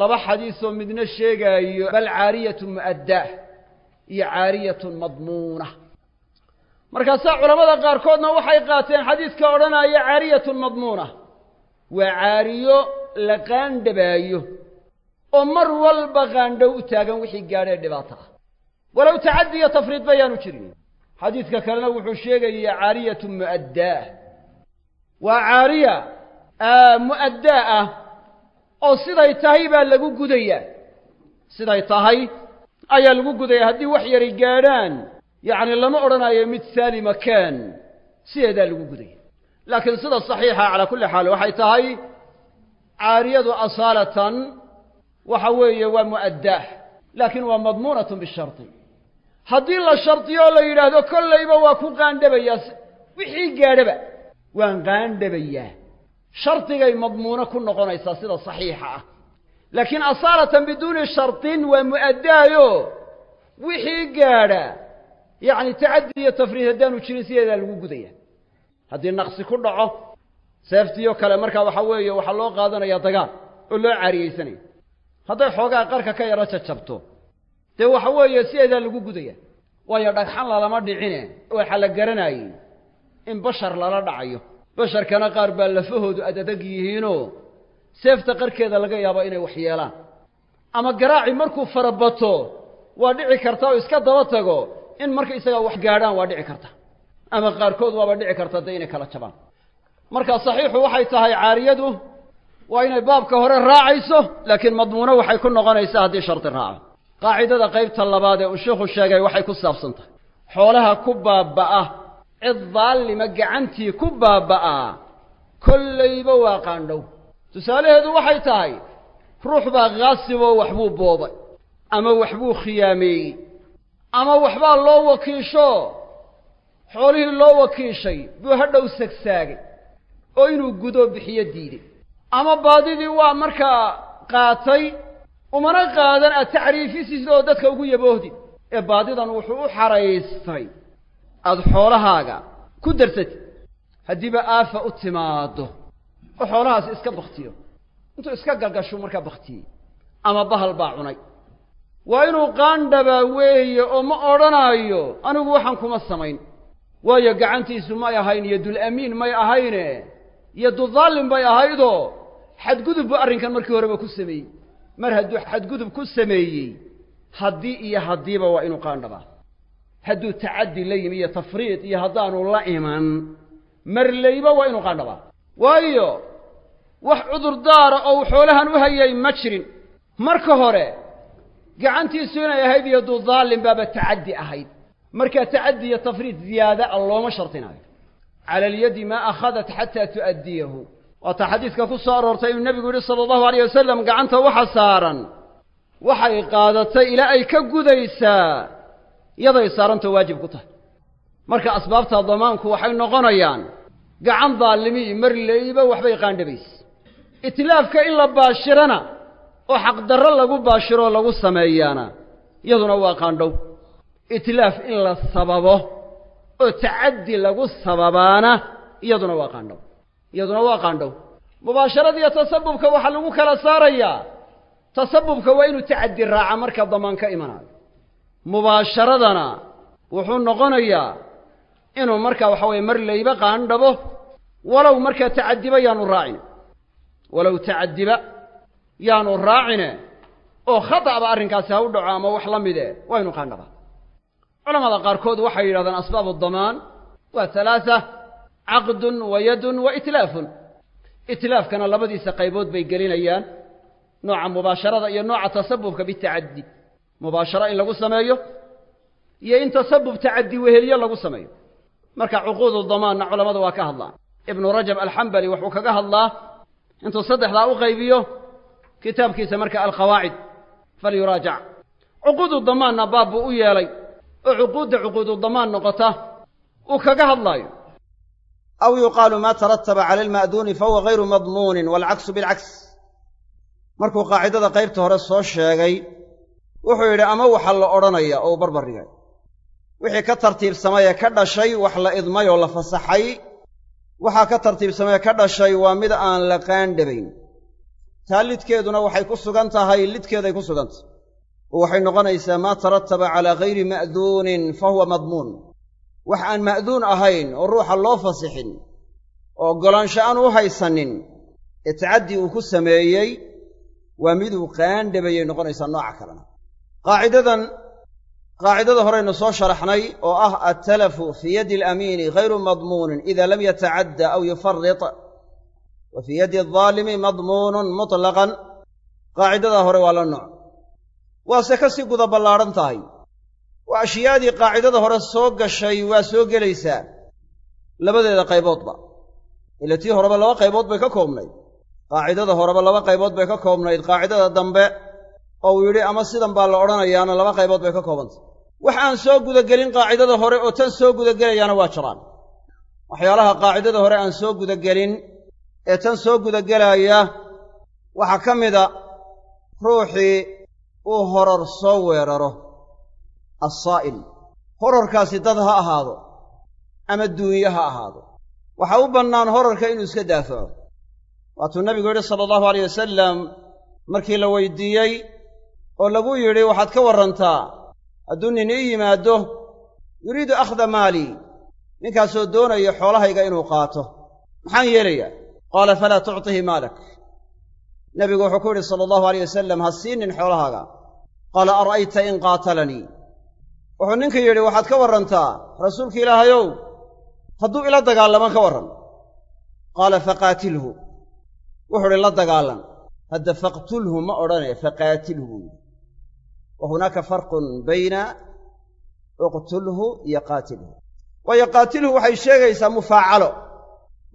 Laba xadiisoo midna sheegaayo bal caariyatun mu'addaah iyo caariyatun madmuuna. Markaasaa culamada qaarkoodna waxay qaateen xadiiska odhanaya caariyatun madmuuna waa caariyo la qaandhabaayo oo mar walba qaandhow u taagan wixii gaadhee dhibaato ah. Walow tacaddi iyo tafriid bayaanu jirin. Xadiidka kalena wuxuu sheegayaa caariyatun mu'addaah waa caariya mu'addaa ah oo siday tahay baa lagu gudayaa siday tahay ayaa lagu gudaya haddii wax yari gaadhaan yacni lama odhanayo mid saalima kaan sideedaa lagu gudaya laakiin sida saxiixa calaa kulli xaal waxay tahay caariyadu asaalatan waxa weeye waa mu'addaah laakiin waa madmuunatun bishardi haddii la shardiyo oo la yidhaahdo kollayba waa ku qaandhabayaa wixii gaadhaba waan qaandhabayaa shardigay madmuuno ku noqonaysaa sida saxiixa ah. Laakiin asaalatan biduuni shardin waa mu'addaayo wixii gaadha yacni tacaddi iyo tafriid haddaanu jirin sideedaa lagu gudaya haddii naqsi ku dhaco seeftiyo kale markaa waxaa weeye waxaa loo qaadanayaa dagaal oo loo caariyeysanaya hadday xoogaa qarka ka yaro jajabto dee waxa weeye sideedaa lagu gudaya. Waayo dhagxan lalama dhicine waxaa la garanaayey in bashar lala dhacayo. Basharkana qaar baa lafahoodu adadag yihiinoo seefta qarkeeda laga yaabo inay wax yeelaan. Ama garaaci markuu farabato waa dhici karta oo iska daba tago in marka isagaa wax gaadhaan waa dhici karta ama qaarkood waaba dhici karta dee inay kala jabaan. Marka saxiixu waxay tahay caariyadu waa inay baabka hore raacayso laakiin madmuuno waxay ku noqonaysaa haddii shardi raaco. Qaacidada qaybta labaad ee uu sheikhu sheegay waxay ku saabsan tahay. Xoolaha ku baabba'a cid daallima gacantii ku baabba'a kollayba waa qaandhow. Tusaalaheedu waxay tahay ruux baa khaasiboo waxbuu boobay ama waxbuu khiyaameeyey ama waxbaa loo wakiisho xoolihii loo wakiishay buu hadhow sagsaagay oo inuu gudo bixiyo diiday ama baadidii waa markaa qaatay umana qaadan aad tacriifisisid oo dadka ugu yaboohdid ee baadidan wuxuu u xaraystay aada xoolahaaga ku darsatid haddiiba aafa u timaaddo. Oo xoolahaas iska baktiyo intuu iska galgashu markaa baktiyey ama bahal baa cunay. Waa inuu qaandhabaa weeye oo ma odhanaayo anigu waxaan kuma samayn waayo gacantiisu may ahayn yadul amiin may ahayne yadu daallim bay ahaydoo xadgudub buu arrinkan markii horeba ku sameeyey. Mar hadduu xadgudub ku sameeyey haddii iyo haddiiba waa inuu qaandhabaa hadduu tacaddi la yimi iyo tafriid iyo haddaanu la iman marlayba waa inuu qaandhabaa waayo wax cudurdaara oo uu xoolahan u hayay ma jirin. Marka hore gacantiisu inay ahayd yadu daallim baaba tacaddi ahayd markaa tacaddi iyo tafriid ziyaada a looma shardinaayo cala alyadi maa akhadat xataa tu'addiyahu. Waataa xadiidka ku soo aroortay inuu nebigu yidhi sala allahu alayh wasalam gacanta waxa saaran waxay qaadatay ilaa ay ka gudaysaa yaday saaranta waajib ku tahay. Marka asbaabta damaanku waxay noqonayaan gacan daallimii marlayba waxbay qaandhabayse itlaafka in la baashirana oo xaqdarro lagu baashiroo lagu sameeyaana iyaduna waa qaandhow itlaaf in la sababo oo tacaddi lagu sababaana iyaduna waa qaandhow. Iyaduna waa qaandhow. Mubaasharada iyo tasabubka waxaa lagu kala saarayaa tasabubka waa inuu tacaddi raaca marka damaan ka imanayo mubaasharadana wuxuu noqonayaa inuu markaa waxa weye marlayba qaandhabo walow markaa tacaddiba yaanu raacin. Walow tacaddiba yaanu raacine oo khata'ba arrinkaasi ha u dhaco ama wax la mide waa ynu qaandhabaa culamada qaarkood waxay yidhahdaan asbaabu damaan waa halaasa caqdun wa yadun wa itlaafun. Itlaafkana labadiisa qaybood bay gelinayaan nooca mubaasharada iyo nooca tasabubka bitacaddi. Mubaasharo in lagu sameeyo iyo in tasabub tacaddi wehelyo lagu sameeyo. Marka cuquudu damaanna culammadu waa ka hadlaan. Ibnu rajab alxambali wuxuu kaga hadlaa intuu saddexdaa u qaybiyo kitaabkiisa marka alqawaacid falyuraajac. Cuquudu damaanna baab buu u yeelay oo cuquudda cuquudu damaan noqota uu kaga hadlaayo. Aw yuqaalu maa tarataba cala alma'duuni fahuwa hayru madmuunin waalcaksu bilcaks markuu qaacidada qaybta hore soo sheegay wuxuu yidhi ama waxa la odhanaya oo uu barbar dhigay wixii ka tartiibsamay ee ka dhashay wax la idmay oo la fasaxay waxaa ka tartiibsamay ee ka dhashay waa mid aan la qaandhabayn taa lidkeeduna waxay ku sugan tahay lidkeeday ku sugan oo waxay noqonaysaa maa tarataba calaa hayri ma'duunin fa huwa madmuun. Wax aan ma'duun ahayn oo ruuxa loo fasixin oo oggolaansho aan u haysanin ee tacaddi uu ku sameeyey waa miduu qaandhabayay noqonaysaa nooca kalena. Qaacidadan qaacidada horeynu soo sharaxnay oo ah altalafu fii yaddi alamiini hayru madmuunin ida lam yatacadda aw yufarit wa fii yaddi aldaalimi madmuunun mutlaqan. Qaacidadaa hore waa la nooc waase ka sii guda ballaadhan tahay. Waa ashyaadii qaacidada hore soo gashay waa soo gelaysaa. Labadeeda qayboodba ila tii horeba laba qaybood bay ka koobnayd. Qaacidada horeba laba qaybood bay ka koobnayd. Qaacidada dambe oo uu yidhi ama sidan baa la odhanayaana laba qaybood bay ka koobantay. Wax aan soo gudagelin qaacidada hore oo tan soo gudagelayaana waa jiraan. Waxyaalaha qaacidada hore aan soo gudagelin ee tan soo gudagelaaya waxaa ka mida ruuxii uu horor soo weeraro. Assaa'il horarkaasi dad ha ahaado ama duunye ha ahaado. Waxaa u bannaan horarka inuu iska daafaco waatuu nabigu yidhi sala allahu alayh wasalam markii la weydiiyey oo lagu yidhi waxaad ka warrantaa hadduu nin ii yimaaddo yuriidu akhda maalii ninkaasoo doonaya xoolahayga inuu qaato. Maxaan yeelayaa? Qaala falaa tuctihi maalak nebigu wuxuu ku yidhi sala allahu alayh wasalam ha siinin xoolahaaga. Qaala ara'ayta in qaatalanii? Wuxuu ninka yidhi waxaad ka warrantaa rasuulka ilaahayow hadduu ila dagaalaman ka warran. Qaala faqaatilhu. Wuxuu idhi la dagaalan hadda faqtulhu ma odhanaya faqaatilhu buu yidhi. Wa hunaaka farqun bayna uqtulhu iyo qaatilhu waayo qaatilhu waxay sheegaysaa mufaacalo.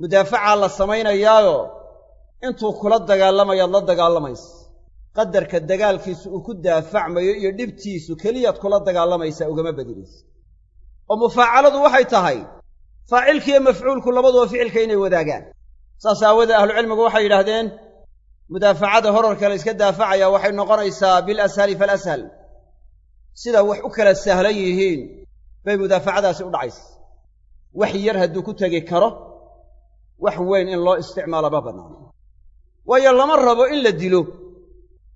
Mudaafacaa la samaynayaayo intuu kula dagaalamayaad la dagaalamaysa qadarka dagaalkiisu uu ku daafacmayo iyo dhibtiisu keliyaad kula dagaalamaysaa ugama badinaysa oo mufaacaladu waxay tahay faacilkiiyo mafcuulku labaduba ficilka inay wadaagaan. Saas aawoodee ahlucilmigu waxay yidhaahdeen mudaafacada horarka la iska daafacaya waxay noqonaysaa bilashali falashal sida wax u kala sahlan yihiin bay mudaafacadaasi u dhacaysa wax yar hadduu ku tegi karo wax weyn in loo isticmaalo ma bannaano waayo lama rabo in la dilo.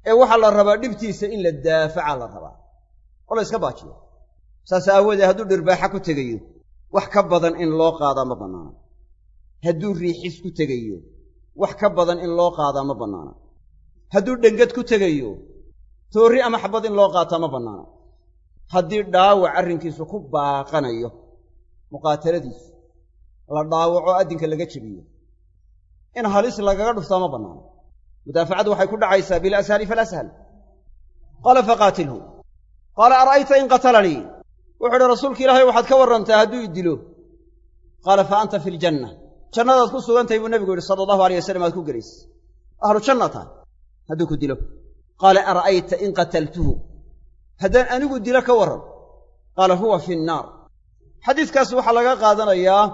Ee waxaa la rabaa dhibtiisa in la daafaca la rabaa. Oo la yska baajiyo. Saas aawoodee hadduu dhirbaaxa ku tegayo wax ka badan in loo qaadaa ma bannaano. Hadduu riixis ku tegayo wax ka badan in loo qaadaa ma bannaano. Hadduu dhengad ku tegayo toorri ama xabad in loo qaataa ma bannaano. Haddii dhaawac arrinkiisu ku baaqanayo muqaataladiisu la dhaawaco addinka laga jebiyo in halis lagaga dhuftaa ma bannaano. Mudaafacadu waxay ku dhacaysaa bilashali falashal qaala faqaatilhu qaala ara'ayta in qatalanii? Wuxuu idhi rasuulka ilaahay waxaad ka warrantaa hadduu i dilo. Qaala fa anta fi ljanna jannadaad ku sugantahay buu nebigu yidhi sala allahu alay wasalam aad ku gelaysa ahlu janna tahay hadduu ku dilo. Qaala ara'ayta in qataltuhu. Haddaan anigu dilo ka warran. Qaala huwa fi nnaar. Xadiiskaas waxaa laga qaadanayaa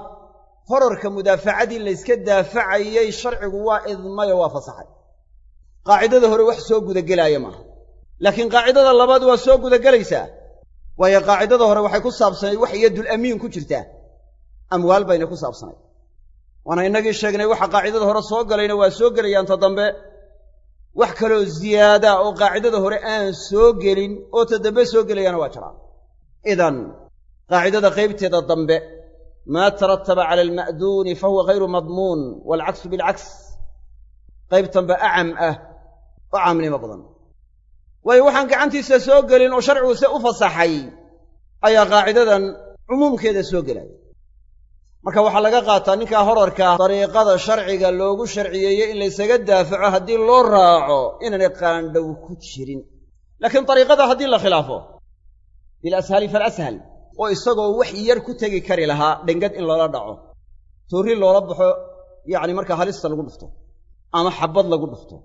horarka mudaafacadii layska daafacayey sharcigu waa idmayo waa fasaxay. Qaacidada hore wax soo gudagelaaya maaha. Laakiin qaacidada labaad waa soo gudagelaysaa. Waayo qaacidada hore waxay ku saabsanayd wax yadul amiin ku jirtaa amwaal bayna ku saabsanayd. Waana innagii sheegnay waxa qaacidada hore soo galayna waa soo gelayaanta dambe. Wax kaloo ziyaada oo qaacidada hore aan soo gelin oo ta dambe soo gelayaana waa jiraan idan qaacidada qaybteeda dambe maa tarataba cala alma'duuni fahuwa hayru madmuun waalcaksu bilcaks qaybtanba acam ah oo caamnimo badan waayo waxaan gacantiisa soo gelin oo sharcigu se u fasaxay ayaa qaacidadan cumuumkeeda soo gelaya marka waxaa laga qaataa ninkaa horarka dariiqada sharciga loogu sharciyeeyey in laysaga daafaco haddii loo raaco inaanay qaandhow ku jirin laakiin dariiqada haddii la khilaafo bilashali falashal oo isagoo wax yar ku tegi kari lahaa dhengad in loola dhaco. Toorri loola baxo yacni markaa halista lagu dhufto ama xabbad lagu dhufto.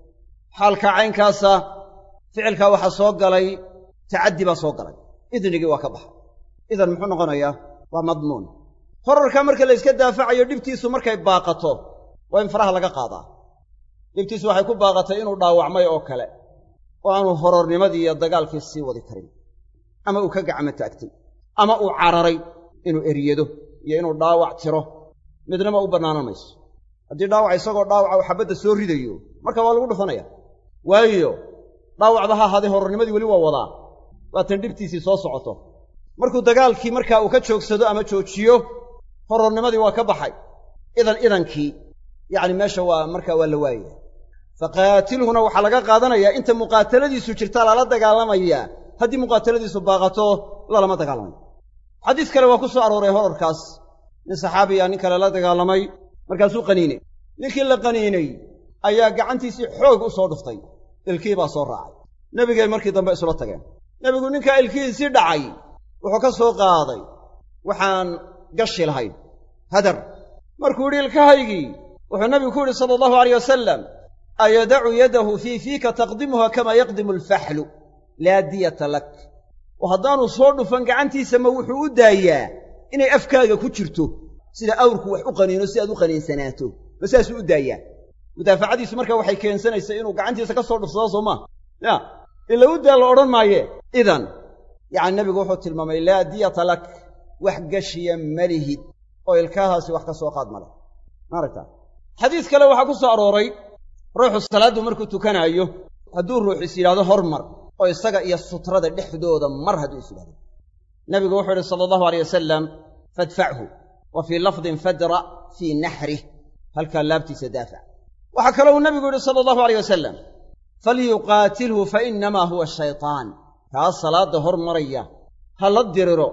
Xaalkaa caynkaasa ficilkaa waxaa soo galay tacaddi baa soo galay. Idnigii waa ka baxay idan muxuu noqonayaa? Waa madmuun. Horarkaa marka la yska daafacayo dhibtiisu markay baaqato waa in faraha laga qaadaa. Dhibtiisu waxay ku baaqatay inuu dhaawacmay oo kale oo aanu horornimadii iyo dagaalkii sii wadi karin ama uu ka gacmo taagtay ama uu cararay inuu eryado iyo inuu dhaawac tiro midnama u bannaanan mayso haddii dhaawac isagoo dhaawaca uu xabadda soo ridayo marka waa lagu dhufanaya. Waayo dhaawacda ha horornimadii weli waa wadaa. Waatan dhibtiisii soo socoto. Markuu dagaalkii markaa uu ka joogsado ama joojiyo horornimadii waa ka baxay. Idan idankii yacni meesha waa markaa waa la waayaya faqaatilhuna waxaa laga qaadanayaa inta muqaataladiisu jirtaa lala dagaalamayaa haddii muqaataladiisu baaqato lalama dagaalamayo xadiis kale waa ku soo arooray horarkaas. Nin saxaabiya nin kale la dagaalamay markaasuu qaniinay. Ninkii la qaniinay ayaa gacantiisii xoog u soo dhuftay. Ilkii baa soo raacay. Nebigay markii dambe isula tageen. Nebigu ninkaa ilkihiisii dhacay wuxuu ka soo qaaday. Waxaan gashi lahayn. Hadar. Markuu yidhi ilkahaygii wuxuu nabigu ku yidhi sala allahu alayh wasalam ayadacu yadahu fii fiika taqdimuha kamaa yaqdimu alfaxlu. Laa diyata lak oo haddaanu soo dhufan gacantiisa ma wuxuu u daayaa inay afkaaga ku jirto sida awrku wax u qaniino si aad u qaniinsanaato ma saasuu u daayaa. Mudaafacadiisu marka waxay keensanaysaa inuu gacantiisa ka soo dhufsado soo maa ya ila u daa la odhan maaye idan yacani nebigu wuxuu tilmaamay laa diyata lak wax gashiya malihid oo ilkahaasi wax ka soo qaad male maaragta xadiis kale waxaa ku soo arooray ruuxu salaaddu markuu tukanaayo hadduu ruux is yidhahdo hormar oo isaga iyo sutrada dhexdooda mar hadduu is yidhahdo nebigu wuxuu yidhi sala allahu aleyh wasalam fadfachu wa fii lafdin fadra' fii naxrih halkaa laabtiisa daafac. Waxaa kaloo uu nebigu yidhi sala allahu aleyh wasalam falyuqaatilhu fa innamaa huwa shaytaan. Kaas salaadda hormaraya ha la diriro.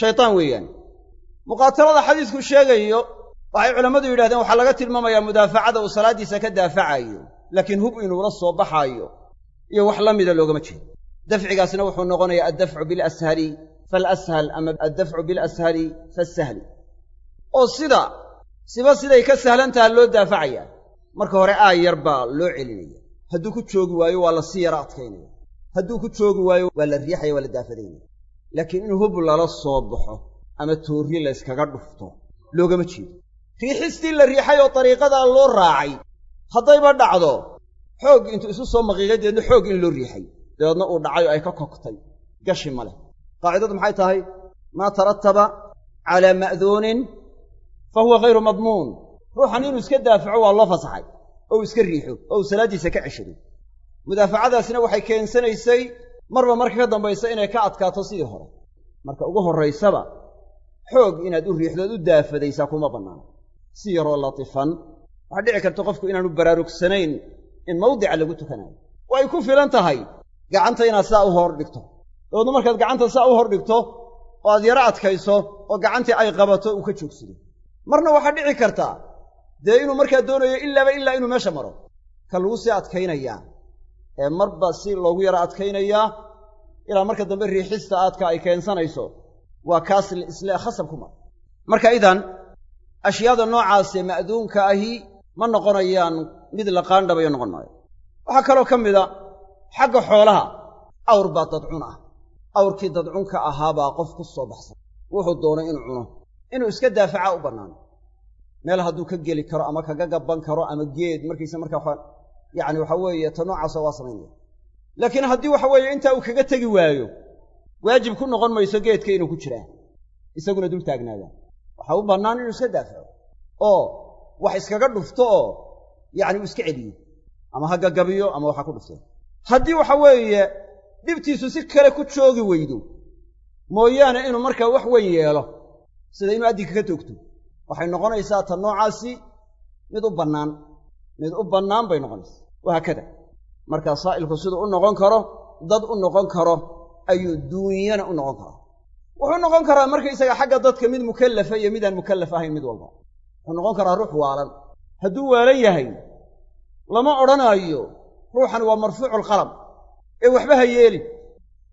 Shaytaan weeyaan. Muqaatalada xadiisku sheegayo waxay culammadu yidhahdeen waxaa laga tilmaamayaa mudaafacada uu salaaddiisa ka daafacayo laakiin hub inuula soo baxaayo iyo wax la mida loogama jeedo dafcigaasna wuxuu noqonayaa addafcu bilashali faalashal ama addafcu bilashali faasahli oo sida siba siday ka sahlan taha loo daafacayaa marka hore aay yar baa loo celinaya. Hadduu ku joogi waayo waa la sii yara adkaynaya. Hadduu ku joogi waayo waa la riixaya waa la daafadaynaya laakiin in hub lala soo baxo ama toorri layskaga dhufto loogama jeedo. Riixistii la riixay oo dariiqadaa loo raacay haddayba dhacdo xoog intuu isu soo maqiiqay deedna xoog in loo riixay. Dabeedna uu dhacay oo ay ka kogtay. Gashi ma leh. Qaacidadu maxay tahay? Maa tarattaba calaa ma'duunin fa huwa hayru madmuun. Ruuxan inuu iska daafaco waa loo fasaxay. Oo uu iska riixo oo uu salaaddiisa ka ceshaday. Mudaafacadaasina waxay keensanaysay marba marka ka dambaysa inay ka adkaato sidii hore. Marka ugu horraysaba xoog inaad u riixdood u daafadaysaa kuma bannaano si yaroo latifan. Waxaa dhici karta qofku inaanu baraarugsanayn in mawdica lagu tukanaayo oo ay ku filan tahay gacanta inaad saa u hor dhigto. Dabeedna markaad gacanta saa u hor dhigto oo aad yaro adkayso oo gacantii ay qabato uu ka joogsado. Marna waxaa dhici karta dee inuu markaa doonayo ilaaba ilaa inuu meesha maro. Ka lagu sii adkaynayaa ee marba si loogu yaro adkaynayaa ilaa marka dambe riixista aadka ay keensanayso waa kaas isle khasab ku mar marka idan ashyaada noocaasee ma'duunka ahi ma noqonayaan mid la qaandhabayo noqon maayo. Waxaa kaloo ka mida xagga xoolaha awr baa dadcun ah. Awrkii dadcunka ahaabaa qof ku soo baxsan. Wuxuu doonay inuu cuno inuu iska daafaca u bannaano. Meel hadduu ka geli karo ama kaga gabban karo ama geed markiisa markaa yacni waxa weeye ta noocaasoo waa samaynaya laakiin haddii waxa weeye intaa uu kaga tegi waayo waajib ku noqon mayso geedka inuu ku jiraa. Isaguna dul taagnaada. Waxaa u bannaan inuu iska daafaco oo wax iskaga dhufto oo yacni uu iska celiyo. Ama ha gagabiyo ama waxa ku dhuftee haddii waxa weeye dhibtiisu si kale ku joogi weydo. Mooyaane inuu markaa wax weyn yeelo sida inuu addinka ka toogto. Waxay noqonaysaa ta noocaasi mid u bannaan. Mid u bannaan bay noqonaysaa. Wahaakada markaa saa'ilku siduu u noqon karo dad u noqon karo ayuu duunyana u noqon karaa wuxuu noqon karaa markaysaga xagga dadka mid mukallafa iyo midaan mukallaf ahayn mid walba. Wuxuu noqon karaa ruux waalan hadduu waalan yahay lama odhanaayo ruuxan waa marfuuculqalam ee waxba ha yeelin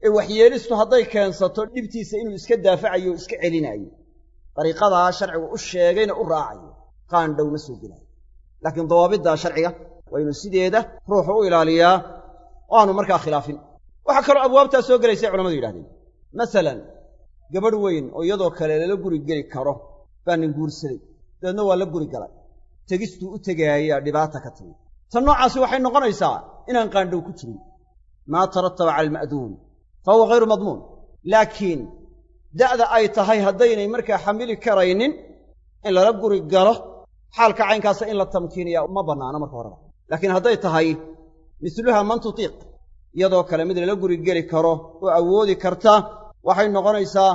ee waxyeelistu hadday keensato dhibtiisa inuu iska daafacayo o iska celinaayo dariiqadaa sharcigu u sheegayna u raacayo. Qaandhow ma soo gelaayo laakiin dawaabiddaa sharciga waa inuu sideeda ruuxu u ilaaliyaa oo aanu markaa khilaafin. Waxaa kaloo abwaabtaa soo gelaysay culamadu yidhahdeen. Masalan gabadh weyn oo iyadoo kale lala guri geli karo baa nin guursaday. Dabeedna waa la guri galay tegistuu u tegaayaa dhibaata ka timi. Tan noocaasi waxay noqonaysaa inaan qaandhow ku jirin. Maa tarattaba cala alma'duun fa huwa hayru madmuun. Laakiin da'da ay tahay haddaynay markaa xamili karaynin in lala guri galo xaalka caynkaasa in la tamkiiniyaa ma bannaano marka horeba. Laakiin hadday tahay misluha man tutiiq iyadoo kale mid lala guri geli karo oo awoodi karta waxay noqonaysaa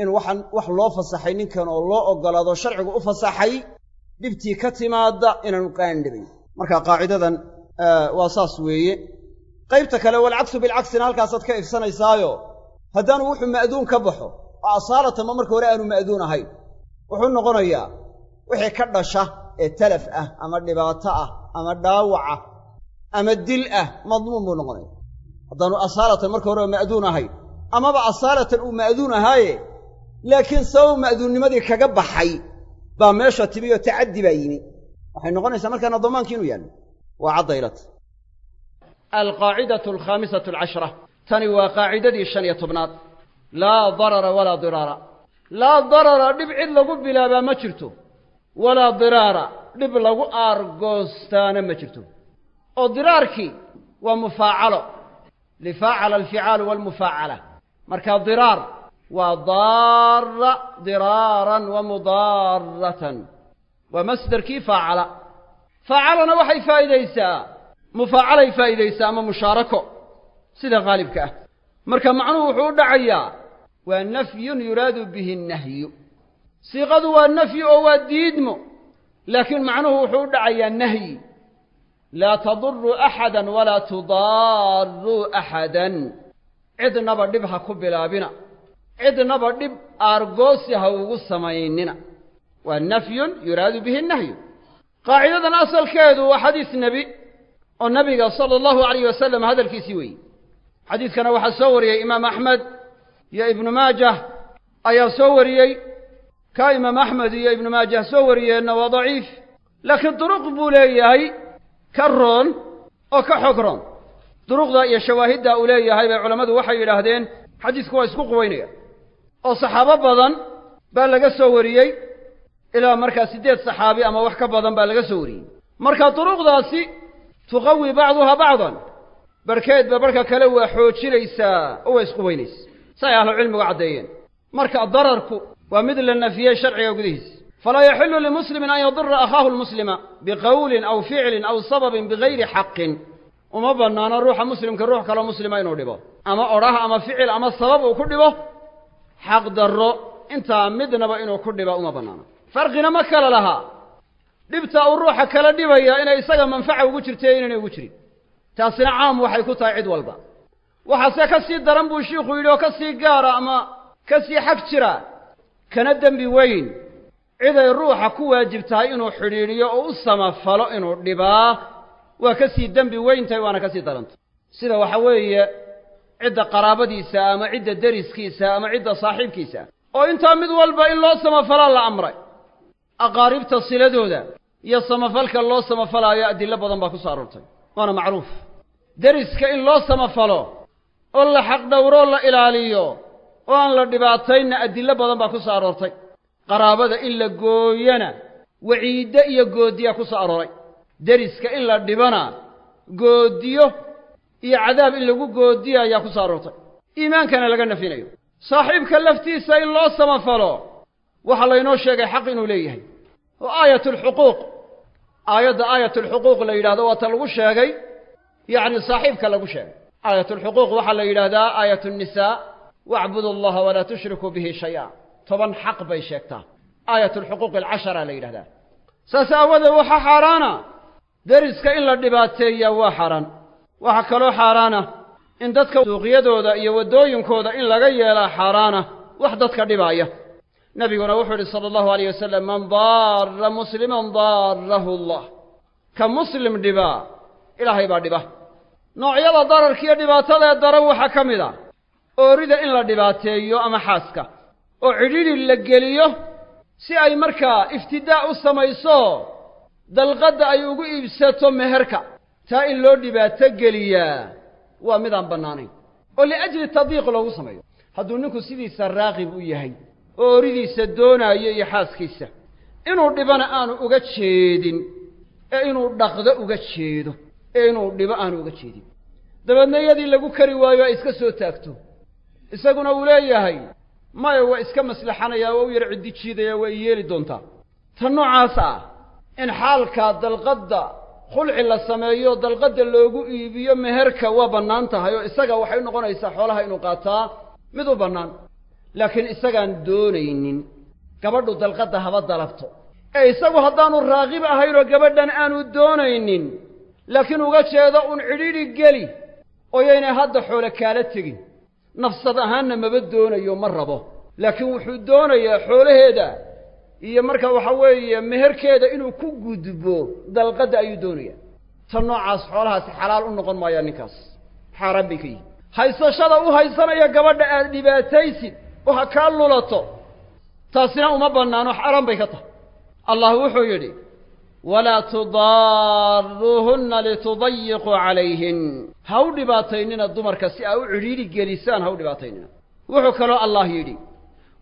in waxaan wax loo fasaxay ninkan oo loo oggolaado sharcigu u fasaxay dhibtii ka timaadda inaanu qaandhibayn marka qaacidadan waa saas weeye. Qaybta kale walcagsu bilcagsina halkaasaad ka ifsanaysaayo haddaanu wuxuu ma'duun ka baxo oo asaalatama marka hore aanu ma'duun ahayn wuxuu noqonayaa wixii ka dhasha ee talaf ah ama dhibaato ah ama dhaawaca ama dil ah madmuun buu noqonaya. Haddaanu asaalatan marka hore ma'duun ahayn amaba asaalatan uu ma'duun ahaaye laakiin sabab ma'duunnimadii kaga baxay baa meesha timi tacaddi baa yimi. Waxay noqonaysaa markaana damaankii inuu yaallo waa caddaylata alqaacidatu alkhaamisatu alcashra. Tani waa qaacidadii shan iyo tobnaad. Laa darara walaa diraara laa darara dhib cid lagu bilaabaa ma jirto. Walaa diraara dhib lagu aargoostaana ma jirto. Oo diraarkii waa mufaacalo. Lifaacala alficaalu waalmufaacala marka diraar waa daara diraaran wa mudaaratan waa masderkii faacala faacalana waxay faa'iidaysaa mufaacalay faa'iidaysaa ama mushaarako sida haalibka ah marka macnuhu wuxuu u dhacayaa waa nafyun yuraadu bihi nahyu siiqadu waa nafyi oo waa diidmo laakiin macnuhu wuxuu u dhacayaa nahyi laa taduruu cidnaba dhib aargoosi ha ugu samaynina. Waa nafyun yuraadu bihi nahyu. Qaacidadan asalkeedu waa xadiis nebi oo nabiga sala allahu alayh wasalam hadalkiisii weeyey. Xadiidkana waxaa soo wariyey imaam axmed iyo ibnu maajah ayaa soo wariyey. Ka imaam axmed iyo ibnu maajah soo wariyeenna waa daciif laakiin duruq buu leeyahay ka roon oo ka xog roon. Duruqda iyo shawaahidda uu leeyahay bay culammadu waxay yidhaahdeen xadiisku waa isku quwaynaya oo saxaabo badan baa laga soo wariyey ilaa markaa siddeed saxaabi ama wax ka badan baa laga soo wariyey. Marka duruqdaasi tuqawi bacduha bacdan barhkeedba barhka kale waa xoojinaysaa oo waa isquwaynaysa say ahlucilmigu caddeeyeen. Marka dararku waa mid la nafiyey sharciga gudihiisa falaa yaxilu limuslimin an yadura akhaahu lmuslima biqowlin aw ficlin aw sababin bigayri xaqin. Uma bannaano ruuxa muslimka ruux kaloo muslima inuu dhibo. Ama odhah ama ficil ama sabab uu ku dhibo xaq darro intaa midnaba inuu ku dhiba uma bannaano. Farqina ma kala lahaa. Dhibta uu ruuxa kala dhibaya inay isaga manfaca ugu jirto inaynay ugu jirin. Taasina caam waxay ku tahay cid walba. Waxaase ka sii daran buu shiikhu yidhi oo ka sii gaara ama ka sii xag jira kana dembi weyn. Ciday ruuxa ku waajib tahay inuu xidhiidhiyo oo u samafalo inuu dhibaa. Waa ka sii dembi weyn waana ka sii darantay sida waxa weeye cidda qaraabadiisa ama cidda deriskiisa ama cidda saaxiibkiisa oo intaa mid walba in loo samafalaa la amray. Aqaaribta siladooda iyo samafalka loo samafalaayo adillo badan baa ku soo aroortay waana macruuf. Deriska in loo samafalo oo la xaqdhowroo la ilaaliyo oo aan la dhibaataynna adillo badan baa ku soo aroortay qaraabada in la gooyana waciiddo iyo goodiya ku soo arooray. Deriska in la dhibana goodiyo iyo cadaab in lagu goodiyo ayaa ku soo iimaankana laga nafinayo. Saaxiibka laftiisa in loo samafalo waxaa laynoo sheegay xaq inuu leeyahay. Oo aayatulxuquuq aayadda aayatulxuquuq la yidhahdo waa ta lagu sheegay yacni saaxiibka lagu sheegay. Aayatulxuquuq waxaa la yidhahdaa aayat nnisaa wacbudu allaha walaa tushrikuu bihi shay-a toban xaq bay sheegtaa. Aayatulxuquuq alcashara la yidhahdaa saas aawadeed waxaa xaaraana. Deriska in la dhibaateeyaa waa xaaraan waxaa kaloo xaaraana. In dadka suuqyadooda iyo waddooyinkooda in laga yeelaa xaaraana wax dadka dhibaaya nebiguna wuxuu yidhi sala allahu alayh wasalam man daara musliman daarahu allah. Ka muslim dhibaa ilaahay baa dhiba. Noocyada dararkiiyo dhibaatada ee daran waxaa ka mid a oorida in la dhibaateeyo ama xaaska oo cidhidhi la geliyo si ay markaa iftidaa' u samayso dalqadda ay ugu iibsato meherka taa in loo dhibaato geliyaa waa midaan bannaanayn. oo liajli tadyiiq loogu sameeyo. hadduu ninku sidiisa raaqib u yahay oo oridiisa doonaayo iyo xaaskiisa inuu dhibana aanu uga jeedin ee inuu dhaqdo uga jeedo ee inuu dhibo aanu uga jeedin. dabeedna iyadii lagu kari waayo ay iska soo taagto. isaguna uu leeyahay maya waa iska maslaxanayaa waa u yar ciddi jiidaya waa i yeeli doontaa. Tan noocaas ah in xaalkaa dalqadda khulci la sameeyo dalqadda loogu iibiyo meherka waa bannaan tahay oo isaga waxay noqonaysaa xoolaha inuu qaataa mid u bannaan. Laakiin isagaan doonaynin gabadhu dalqadda haba dalabto. Ee isagu haddaanu raaqib ahaynoo gabadhan aanu doonaynin laakiin uga jeedo un cidhidhi geli oo yaynay hadda xoole kaala tegin. Nafsad ahaanna maba doonayo ma rabo. Laakiin wuxuu doonayaa xoolaheeda iyo marka waxa weeye meherkeeda inuu ku gudbo dalqadda ayuu doonayaa. Tan noocaas xoolahaasi xalaal u noqon maayaa ninkaas. Xaaraan bay ka yihiin haysashada u haysanaya gabadha aad dhibaataysid oo ha kaa lulato. Taasina uma bannaano xaaraan bay ka tahay. Allah wuxuu yidhi walaa tudaaruuhunna litudayiquu calayhin. Ha u dhibaataynina dumarka si aa u cidhiidhi gelisaan ha u dhibaataynina. Wuxuu kaloo allah yidhi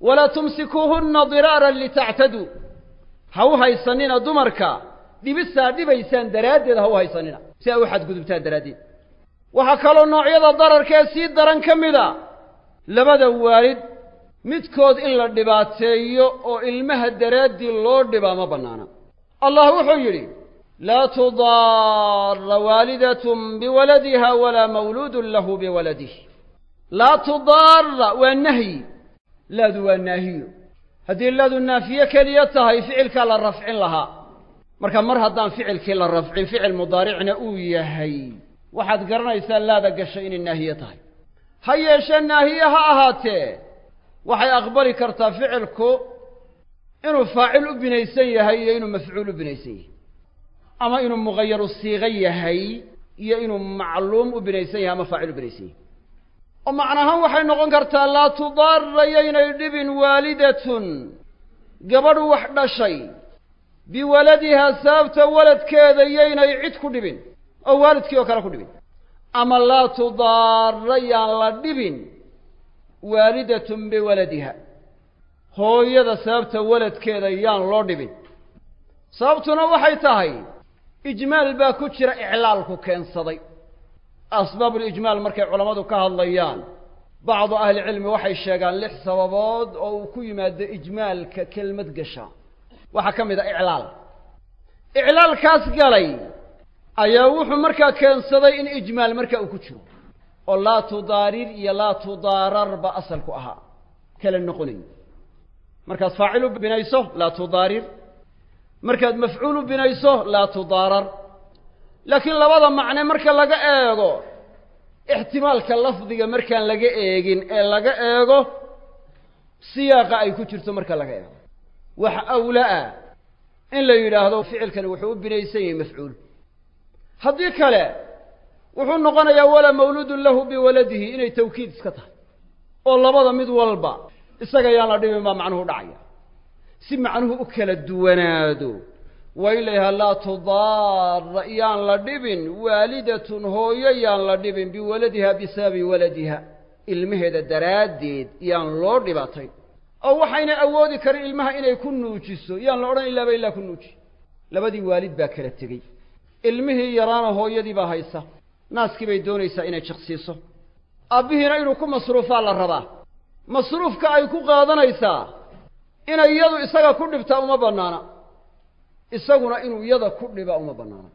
walaa tumsikuuhunna diraaran litactaduu ha u haysanina dumarka dhibisaa dhibaysaan daraaddeed ha u haysanina si aa u xadgudubtaan daraaddeed waxaa kaloo noocyada dararkee sii daran ka mid a labada waalid midkood in la dhibaateeyo oo ilmaha daraaddii loo dhibaa ma bannaana allah wuxuu yidhi laa tudaara waalidatun biwaladiha walaa mawluudun lahu biwaladih laa tudaara waa nahyi laadu waa naahiyo. Haddii laadu naafiye keliya tahay ficilkaa la rafcin lahaa. Marka mar haddaan ficilkii la rafcin ficil mudaaricna uu yahay. Waxaad garanaysaa laada gashay inay naahiye tahay. Ha yeeshee naahiye ha ahaatee waxay aqbali kartaa ficilku inuu faacil u binaysan yahay iyo inuu mafcuul u binaysan yahay. Ama inuu mugayaru siiqo yahay iyo inuu macluum u binaysan yahay ama faacil u binaysan yahay oo macnahaan waxay noqon kartaa laa tudaara yaynay dhibin waalidatun. Gabadh wax dhashay. Biwaladihaa sababta waladkeeda yaynay cid ku dhibin oo waalidkii oo kale ku dhibin. Ama laa tudaara yaan la dhibin waalidatun biwaladiha. Hooyada sababta waladkeeda yaan loo dhibin. Sababtuna waxay tahay ijmaal baa ku jira iclaalku keensaday asbaabulijmaal markay culammadu ka hadlayaan bacdu ahlicilmi waxay sheegaan lix sababood oo uu ku yimaado ijmaalka kelmad gasha waxaa ka mid a iclaal iclaalkaas galay ayaa wuxuu markaa keensaday in ijmaal markaa uu ku jiro oo laa tudaarir iyo laa tudaararba asalku ahaa kala noqonayo markaad faacil u binayso laa tudaarir markaad mafcuul u binayso laa tudaarar laakiin labada macne marka laga eego ixtimaalka lafdiga markaan laga eegin ee laga eego siyaaqa ay ku jirto marka laga eego. Wax awla-a in la yidhaahdo ficilkani wuxuu u binaysan yahay mafcuul. Haddii kale wuxuu noqonayaa walaa mawluudun lahu biwaladihi inay tawkiid iska tahay. Oo labada mid walba isaga yaan la dhibin baa macnuhu dhacaya. Si macnuhu u kala duwanaado waa in la yidhaha laa tudaara yaan la dhibin waalidatun hooyo yaan la dhibin biwaladiha bisababi waladiha. Ilmaheeda daraaddeed yaan loo dhibaatayn oo waxayna awoodi karin ilmaha inay ku nuujiso yaan la odhan ilaaba ilaa ku nuuji. Labadii waalid baa kala tegey. Ilmihii yaraana hooyadii baa haysa. Naaskii bay doonaysaa inay jiqsiiso aabbihiina inuu ku masruufaa la rabaa. Masruufka ay ku qaadanaysaa. Inay iyadu isaga ku dhibtaa uma bannaana isaguna inuu iyada ku dhiba uma bannaana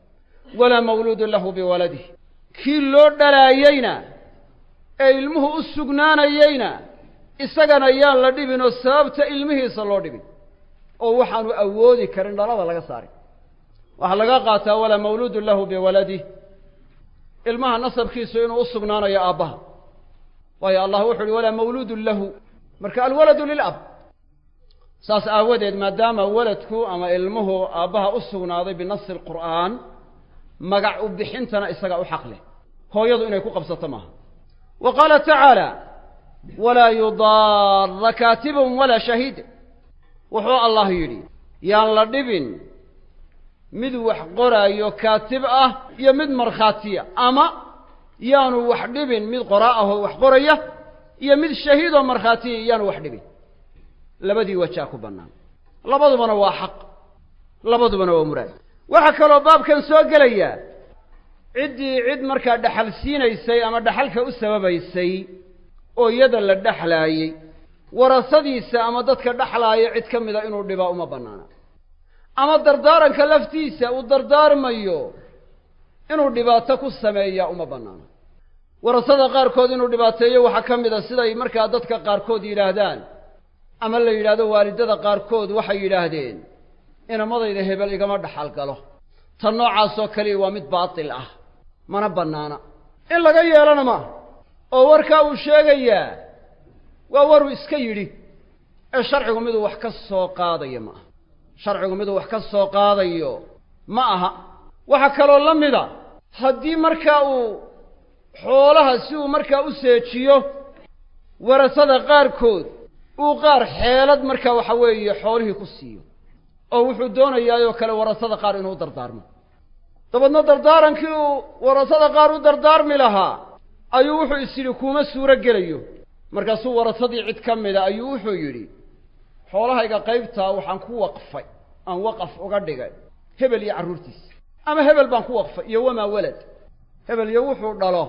walaa mawluudun lahu biwaladih kii loo dhalaayeyna ee ilmuhu u sugnaanayeyna isagana yaan la dhibin oo sababta ilmihiisa loo dhibin oo waxaanu awoodi karin dhalada laga saaray waxaa laga qaataa walaa mawluudun lahu biwaladih ilmaha nasabkiisu inuu u sugnaanayo aabbaha. Waayo allah wuxu uhi walaa mawluudun lahu. Marka alwaladu lilab saas aawadeed maadaama waladku ama ilmuhu aabbaha u sugnaaday binasi alqur'aan magac u bixintana isaga u xaq leh. Hooyadu inay ku qabsato maaha. Wa qaala tacaala walaa yudaara kaatibun walaa shahiid. Wuxuu allah yidhi yaan la dhibin. Mid wax qoraayo kaatib ah iyo mid markhaatiya. Ama yaanu wax dhibin mid qoraa ahoo wax qoraya iyo mid shahiidoo markhaatiya yaanu wax dhibin labadii wajaa ku bannaan. Labadubana waa xaq. Labadubana waa muraad. Waxaa kaloo baabkan soo gelaya ciddii cid markaa dhaxal siinaysay ama dhaxalka u sababaysay oo iyada la dhexlaayey warasadiisa ama dadka dhexlaaya cid ka mida inuu dhibaa uma bannaana. Ama dardaaranka laftiisa uu dardaarmayo inuu dhibaato ku sameeyaa uma bannaana. Warasada qaarkood inuu dhibaateeyo waxaa ka mid a siday markaa dadka qaarkood yidhaahdaan ama la yidhaahdo waalidada qaarkood waxay yidhaahdeen inamadayda hebel igama dhaxal galo. Tan noocaasoo kaliya waa mid baatil ah mana bannaana. In laga yeelana maaha oo warkaa uu sheegayaa waa waruu iska yidhi. Ee sharcigu miduu wax ka soo qaadayo ma aha. Sharcigu miduu wax ka soo qaadayo ma aha. Waxaa kaloo la mida haddii markaa uu xoolaha si uu markaa u seejiyo warasada qaarkood uu qaar xeelad markaa waxa weeye xoolihii ku siiyo. Oo wuxuu doonayaayoo kale warasada qaar inuu dardaarmo. Dabeedna dardaarankii uu warasada qaar u dardaarmi lahaa ayuu wuxuu is yidhi kuuma suuro gelayo. Markaasuu warasadii cid ka mida ayuu wuxuu yidhi xoolahayga qaybtaa waxaan ku waqfay aan waqaf uga dhigay hebel iyo carruurtiisa ama hebel baan ku waqfay iyo wamaa walad hebel iyo wuxuu dhalo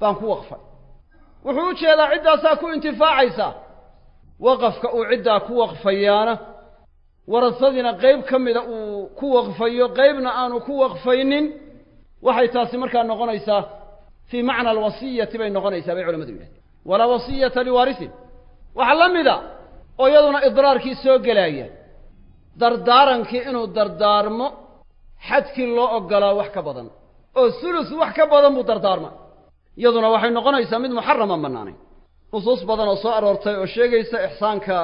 baan ku waqfay. Wuxuu u jeedaa ciddaasaa ku intifaacaysa waqafka uu ciddaa ku waqfayaana warasadiina qayb ka mida uu ku waqfayo qaybna aanu ku waqfaynin waxay taasi markaa noqonaysaa fii macna alwasiyati bay noqonaysaa bay culamadu yidhahdeen. Walaa wasiyata liwaarisin. Waxaa la mida oo iyaduna idraarkii soo gelaya dardaarankii inuu dardaarmo xadkii loo oggolaa wax ka badan oo sulus wax ka badan buu dardaarma iyaduna waxay noqonaysaa mid muxaraman bannaanayn nusuus badan oo soo aroortay oo sheegaysa ixsaanka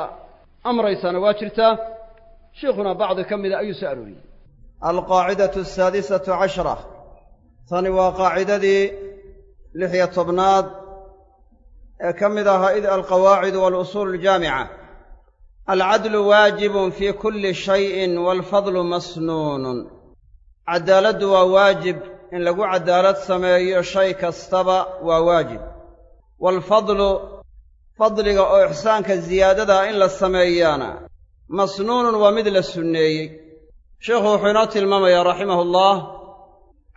amraysana waa jirtaa. Sheikhuna bacdi ka mida ayuu soo arooriyey. Alqaacidatu asaadisatu cashra. Tani waa qaacidadii lix-iyo tobnaad ee ka mid ahaa id alqawaacidu waalusuul aljaamica. Alcadlu waajibun fii kulli shayin waalfadlu masnuunun. Caddaaladdu waa waajib. In lagu caddaalad sameeyo shay kastaba waa waajib. Waalfadlu fadliga oo ixsaanka siyaadadaa in la sameeyaana. Masnuunun waa mid la sunneeyey. Sheikhu wuxuu inoo tilmaamayaa raximahullah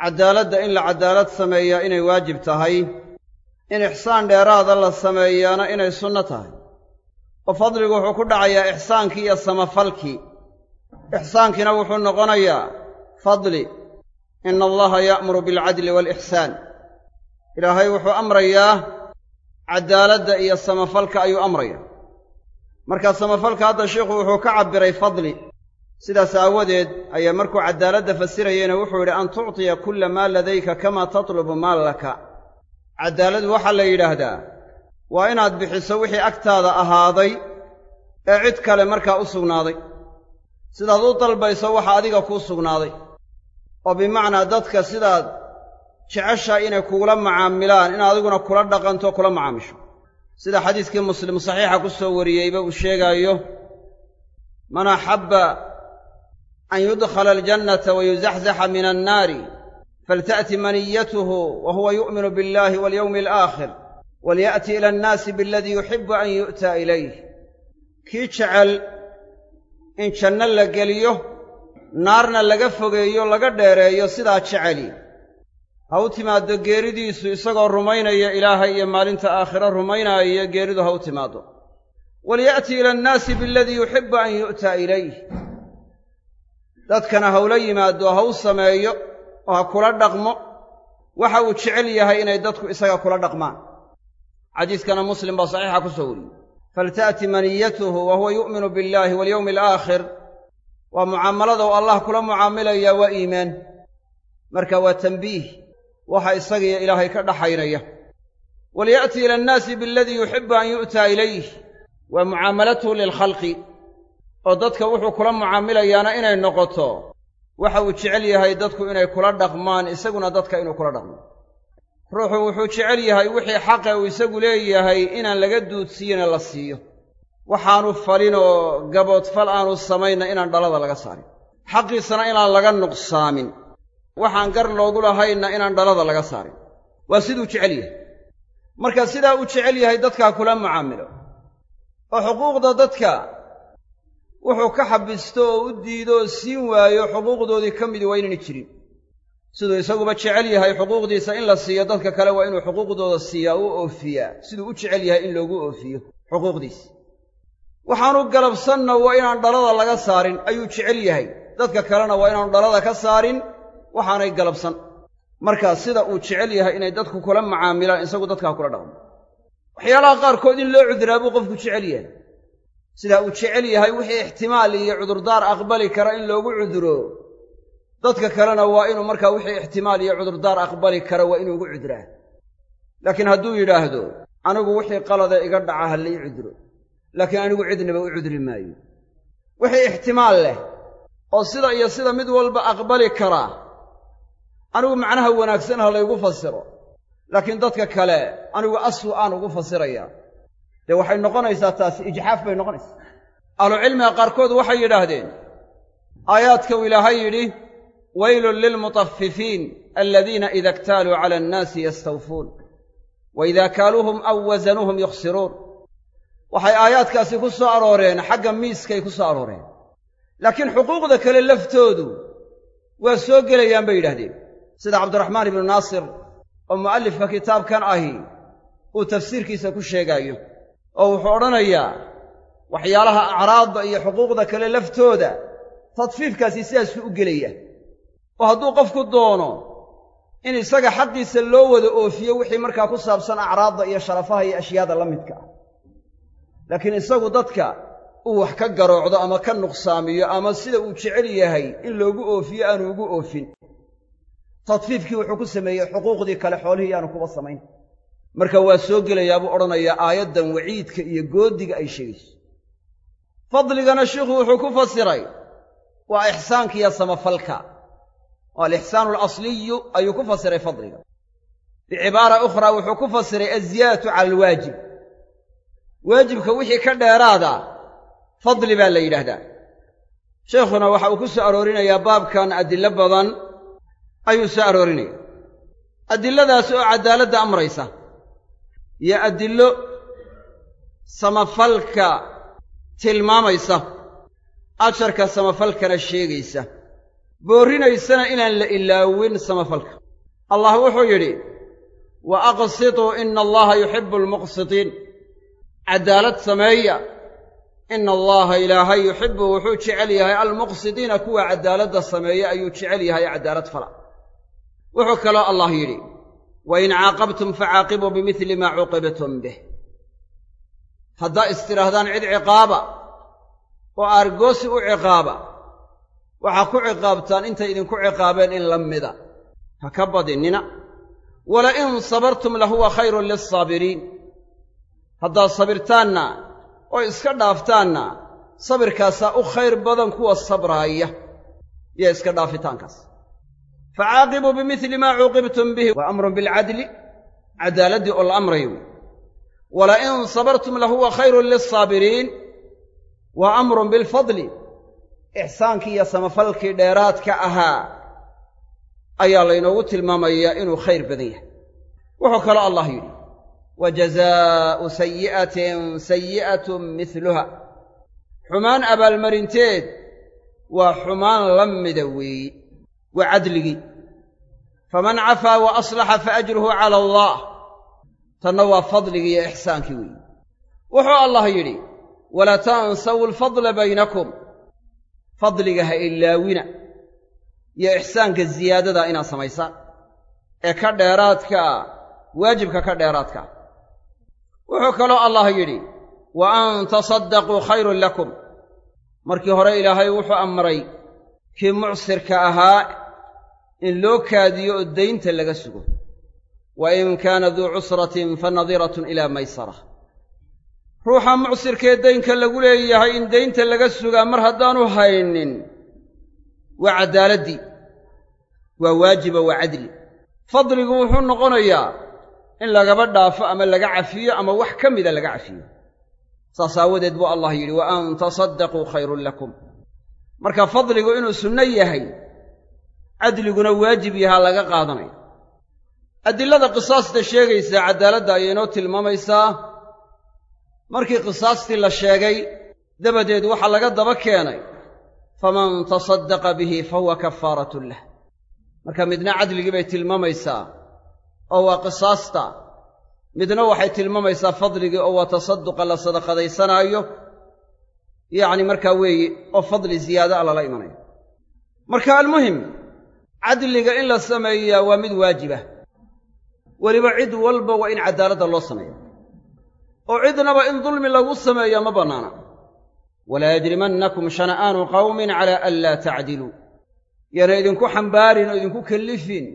caddaaladda in la caddaalad sameeyaa inay waajib tahay in ixsaan dheeraada la sameeyaana inay sunno tahay. Oo fadligu wuxuu ku dhacayaa ixsaankii iyo samafalkii. Ixsaankiina wuxuu noqonayaa fadli ina allaha ya'muru bilcadli waalixsaan ilaahay wuxuu amrayaa caddaaladda iyo samafalka ayuu amraya. Markaa samafalka hadda sheikhu wuxuu ka cabbiray fadli sidaas aawadeed ayaa markuu caddaaladda fasirayeyna wuxuu yidhi an tuctiya kulla maa ladayka kamaa tatlubu maa laka caddaaladu waxaa la yidhaahdaa waa inaad bixiso wixii agtaada ahaaday ee cid kale markaa u sugnaaday. Sidaad u dalbayso waxa adiga kuu sugnaaday. Oo bimacnaa dadka sidaad jeceshaa inay kugula macaamilaan in adiguna kula dhaqanto kula macaamisho. Sida xadiiskii muslim saxiixa ku soo wariyeyba uu sheegaayo man axabba an yudkhala aljannata wa yuzaxzaxa min annaari falta'ti maniyatuhu wa huwa yu'minu biاllahi walyowmi alaakhir walya'ti ila annaasi bialadii yuxibu an yu'ta ilayh kii jecel in janno la geliyo naarna laga fogeeyo laga dheereeyo sidaa jeceli ha u timaaddo geeridiisu isagoo rumaynaya ilaahay iyo maalinta aakhiro rumaynaaya geeridu ha u timaaddo. walya'ti ila annaasi bialadii yuxibu an yu'ta ilayh dadkana ha ula yimaaddo ha u sameeyo oo ha kula dhaqmo. waxa uu jecel yahay inay dadku isaga kula dhaqmaan. xadiiskana muslim baa saxiixa ku soo wariyey. falta'ti maniyatuhu wa huwa yu'minu biاllahi walyowmi alaakhir. waa mucaamalada uu allah kula mucaamilayaa waa iimaan. marka waa tanbiih waxa isagiyo ilaahay ka dhaxaynaya. Walya'ti ila annaasi bialadii yuxibu an yu'taa ilayh waa mucaamalatuhu lilkhalqi oo dadka wuxuu kula mucaamilayaana inay noqoto waxa uu jecel yahay dadku inay kula dhaqmaan isaguna dadka inuu kula dhaqmo. Ruuxu wuxuu jecel yahay wixii xaqe uu isagu leeyahay inaan laga duudsiiyena la siiyo. Waxaanu falin oo gaboodfal aanu samaynna inaan dhalada laga saarin. Xaqiisana inaan laga nuqsaamin waxaan gar loogu lahaynna inaan dhalada laga saarin. Waa siduu jecel yahay. Marka sidaa uu jecel yahay dadkaa kula mucaamilo oo xuquuqda dadka wuxuu ka xabisto oo u diido oo siin waayo xuquuqdoodii ka midi waa inayna jirin. Siduu isaguba jecel yahay xuquuqdiisa in la siiyo dadka kale waa inuu xuquuqdooda siiyaa u oofiyaa. Siduu u jecel yahay in loogu oofiyo xuquuqdiisa. Waxaanu galabsanna waa inaan dhalada laga saarin ayuu jecel yahay. Dadka kalena waa inaanu dhalada ka saarin waxaanay galabsan. Markaa sida uu jecel yahay inay dadku kula macaamilaan isagu dadkaa kula dhaqmo. Waxyaalaha qaarkood in loo cudraa buu qofku jecel yahay. Sidaa uu jecel yahay wixii ixtimaal iyo cudurdaar aqbali kara in loogu cuduro dadka kalena waa inuu markaa wixii ixtimaal iyo cudurdaar aqbali kara waa inuu ugu cudraa laakiin hadduu yidhaahdo anigu wixii qalada iga dhaca ha lai cuduro laakiin anigu cidnaba u cudri maayo. Wixii ixtimaal leh oo sida iyo sida mid walba aqbali karaa anigu macnaha wanaagsan ha laygu fasiro laakiin dadka kale anigu aswu aan ugu fasirayaa dee waxay noqonaysaa taasi ijxaaf bay noqonaysaa. Ahlucilmiga qaarkood waxay yidhaahdeen aayaadka uu ilaahay yidhi weylun lilmutafifiin aladiina ida اktaaluu cala annaasi yastawfuun wa ida kaaluuhum aw wasanuuhum yukhsiruun waxay aayaadkaasi ku soo arooreen xagga miiskay ku soo arooreen. Laakiin xuquuqda kale laftoodu waa soo gelayaan bay yidhahdeen sida cabdiraxmaan ibnu naasir oo mu'allifka kitaabkan ahi uu tafsiirkiisa ku sheegaayo oo wuxuu odhanayaa waxyaalaha acraadda iyo xuquuqda kale laftooda tadfiifkaasi sidaasuu u gelaya. Oo hadduu qofku doono in isaga xaqiisa loo wada oofiyo wixii markaa ku saabsan acraadda iyo sharafaha iyo ashyaada la midka ah. Laakiin isagu dadka uu wax ka garoocdo ama ka nuqsaamiyo ama sida uu jecel yahay in loogu oofiyo aanu ugu oofin tadfiifkii wuxuu ku sameeyey xuquuqdii kale xoolihii aanu kuba samayn. Marka waa soo gelayaa buu odhanayaa aayaddan waciidka iyo goodiga ay sheegayso. Fadligana shiikhu wuxuu ku fasiray waa ixsaankiiyo samafalka. Oo alixsaanu alasliyu ayuu ku fasiray fadliga. Bicibaara ukhraa wuxuu ku fasiray aziyaadatu cala alwaajib. Waajibka wixii ka dheeraada fadli baa la yidhaahdaa. Sheikhuna waxa uu ku soo aroorinayaa baabkan adillo badan ayuu soo aroorinaya. Adilladaas oo caddaaladda amraysa iyo adillo samafalka tilmaamaysa ajarka samafalkana sheegaysa boorrinaysana inaan la ilaawin samafalka. Allah wuxuu yidhi wa aqsituu ina allaha yuxibbu almuqsitiin caddaalad sameeya ina allaha ilaahay yuxibbu wuxuu jecel yahay almuqsidiina kuwa caddaaladda sameeya ayuu jecel yahay caddaalad fala wuxuu kaloo allah yidhi wa in caaqabtum facaaqibuu bimidli maa cuqibtum bih. Haddaa istidhaahdaan cid ciqaaba oo aargoosi u ciqaaba waxaa ku ciqaabtaan intay idinku ciqaabeen in la mida. Ha ka badinina. Wala in sabartum lahuwa khayrun lilsaabiriin haddaad sabirtaanna oo iska dhaaftaanna sabirkaasaa u khayr badan kuwa sabraaya iyo iska dhaafitaankaas facaaqibuu bimidli maa cuuqibtum bihi waa amrun bilcadli caddaaladdii oo la amrayo wey wala in sabartum lahuwa khayrun lilsaabiriin waa amrun bilfadli ixsaankii iyo samafalkii dheeraadka ahaa ayaa laynoogu tilmaamayaa inuu khayr badan yahay wuxuu kaloo allah yidhi wa jazaa'u sayi'atin sayi'atun midluha xumaan abaalmarinteed waa xumaan la mida weeye waa cadligii faman cafaa wa aslaxa fa ajruhu cala allah. Tanna waa fadligii iyo ixsaankii weeye wuxuu allah yidhi walaa tansawu alfadla baynakum. Fadliga ha ilaawina iyo ixsaanka ziyaadadaa inaad samaysaan ee ka dheeraadkaa waajibka ka dheeraadkaa wuxuu kaloo allah yidhi wa an tasaddaquu khayrun lakum. Markii hore ilaahay wuxuu amray kii mucsirka ahaa in loo kaadiyo oo daynta laga sugo. Wa in kaana duu cusratin fa nadiratun ilaa maysara. Ruuxa mucsirkee daynka lagu leeyahay in daynta laga sugaa mar haddaanu haynin waa caddaaladdii waa waajiba waa cadli. Fadligu wuxuu noqonayaa in lagaba dhaafo ama laga cafiyo ama wax ka mida laga cafiyo. Saas aawadeed buu allah yidhi wa an tasaddaquu khayrun lakum. Marka fadligu inuu sunno yahay cadliguna waajib yahaa laga qaadanayo adilada qisaasta sheegaysaa caddaaladda ayay inoo tilmaamaysaa. Markii qisaastii la sheegay dabadeed waxaa laga daba keenay faman tasaddaqa bihi fa huwa kafaaratun lah. Marka midna cadligii bay tilmaamaysaa oo waa qisaasta. Midna waxay tilmaamaysaa fadligii oo waa tasadduqa la sadaqadaysanaayo. Yacni markaa weeye oo fadli ziyaada a lala imanayo marka almuhim cadliga in la sameeyaa waa mid waajibah weliba cid walba waa in caddaaladda loo sameeya oo cidnaba in dulmi lagu sameeya ma bannaana. Walaa yajrimannakum shana'aanu qawmin calaa an laa tacdiluu. Yaana idinku xambaarin oo idinku kellifin.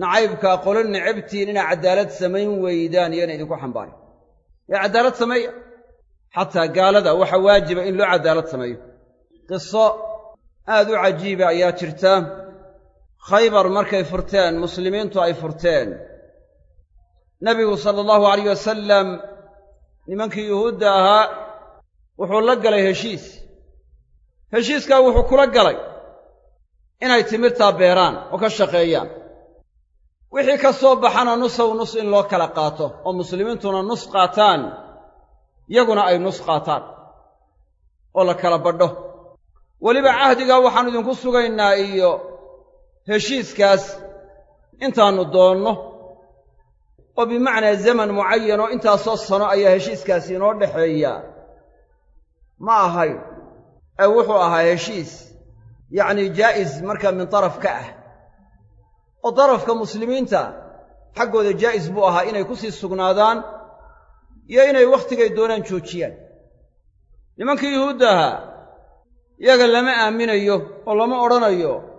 Nacaybkaa qolo necabtiin inaa caddaalad samayn weydaan yana idinku xambaarin. Ee caddaalad sameeya. Xataa gaalada waxa waajiba in loo caddaalad sameeyo. Qiso aad u cajiiba ayaa jirta khaybar markay furteen muslimiintu ay furteen. Nebigu sala allahu alayh wasalam nimankii yuhuudda ahaa wuxuu la galay heshiis. Heshiiskaa wuxuu kula galay inay timirtaa beeraan oo ka shaqeeyaan. Wixii ka soo baxana nusow nus in loo kala qaato oo muslimiintuna nus qaataan yaguna ay nus qaataan oo la kala badho. Weliba cahdigaa waxaannu idinku sugaynaa iyo heshiiskaas intaannu doonno oo bimacnaa zaman mucayan oo intaasoo sano ayaa heshiiskaasi inoo dhexeeya. Ma ahayn ee wuxuu ahaa heshiis yacnii jaa'is markaa min daraf ka ah. Oo darafka muslimiinta xaggooda jaa'is buu ahaa inay ku sii sugnaadaan iyo inay wakhtigay doonaan joojiyaan. Nimankii yuhuudda ahaa iyaga lama aaminayo oo lama odhanayo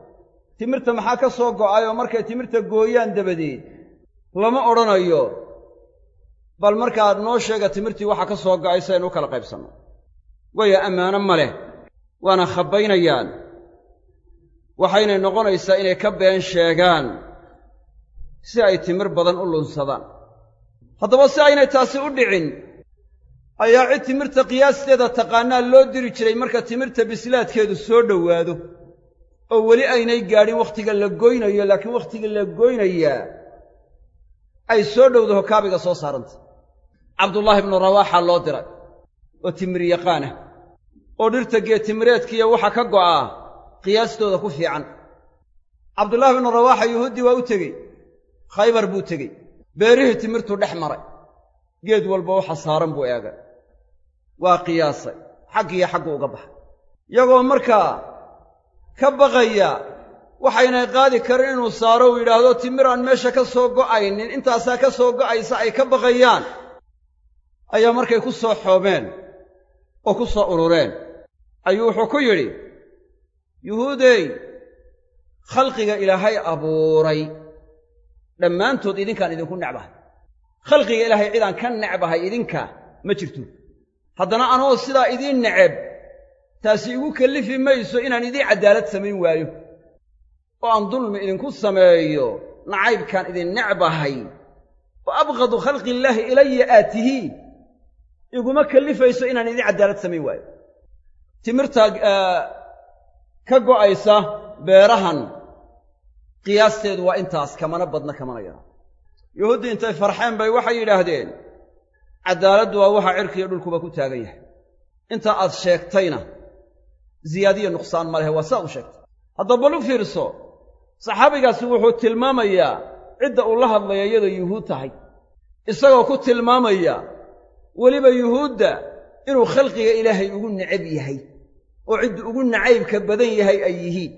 timirta maxaa ka soo go'ay oo markay timirta gooyaan dabadeed lama odhanayo. Bal markaa noo sheega timirtii waxa ka soo go'ay si aynu u kala qaybsanno. Waayo ammaano ma leh. Waana khabbaynayaan waxaynay noqonaysaa inay ka been sheegaan si ay timir badan u lunsadaan. Haddaba si aynay taasi u dhicin ayaa cid timirta qiyaasteeda taqaanaa loo diri jiray marka timirta bislaadkeedu soo dhowaado oo weli aynay gaadhin wakhtiga la goynayo laakiin wakhtiga la goynayaa ay soo dhowdaho kaabiga soo saarantay cabdullaahi ibnu rawaaxa loo diray oo timir yaqaanah oo dhirta geetimireedkiiyo waxa ka go'aa qiyaastooda ku fiican. Cabdullaahi ibnu rawaaxa yuhuuddii waa u tegey khaybar buu tegey beerihii timirtuu dhex maray geed walba waxa saaran buu eegay waa qiyaasay xaggiiyo xaggu uga baxay iyagoo markaa ka baqaya waxaynay qaadi karin inuu saaro uu yidhaahdo timir aan meesha ka soo go'aynin intaasaa ka soo go'aysa ay ka baqayaan. Ayaa markay ku soo xoomeen oo ku soo urureen. Ayuu wuxuu ku yidhi yuhuudey khalqiga ilaahay abuuray. Dhammaantood idinkaan idinku necbahay. Khalqiga ilaahay cidaan ka necbahay idinka ma jirto. Haddana anoo sidaa idiin neceb taasi igu kellifi mayso inaan idiin caddaalad samayn waayo. Oo aan dulmi idinku sameeyo nacaybkaan idin necbahay oo abqadu khalqi illaahi ilaya aad tihiin iguma kellifayso inaan idiin caddaalad samayn waayo. Timirta ka go'aysa beerahan qiyaasteedu waa intaas kamana badna kamana yara. Yuhuuddii intay farxeen bay waxay yidhaahdeen caddaaladdu waa waxa cirkiiyo dhulkuba ku taagan yahay. Inta aad sheegtayna ziyaadiyo nuqsaan ma lehe waa sidaad u sheegtay. Hadda bal u fiirso saxaabigaasi wuxuu tilmaamayaa cidda uu la hadlaya iyadoo yuhuud tahay. Isagoo ku tilmaamaya weliba yuhuudda inuu khalqiga ilaahay ugu necab yahay oo ciddu ugu nacaybka badan yahay ay yihiin.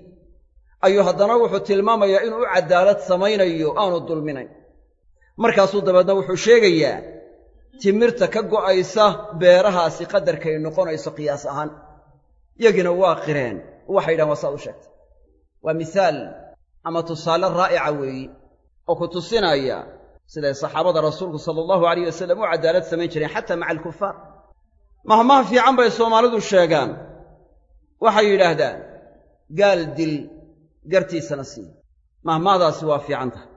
Ayuu haddana wuxuu tilmaamayaa inuu u caddaalad samaynayo aanu dulminayn. Markaasuu dabeedna wuxuu sheegayaa timirta ka go'aysa beerahaasi qadarkay noqonayso qiyaas ahaan yagina waa qireen. Waxay yidhahan waa saad u sheegtay. Waa misaal ama tusaale raa'ica weeyi oo ku tusinaya siday saxaabada rasuulku sala allahu alayh wasallam u caddaalad samayn jireen xataa maca alkufaar mahmaha fiican bay soomaalidu sheegaan. Waxay yidhaahdaan gaal dil gartiisana sii mahmaadaasi waa fiican tahay.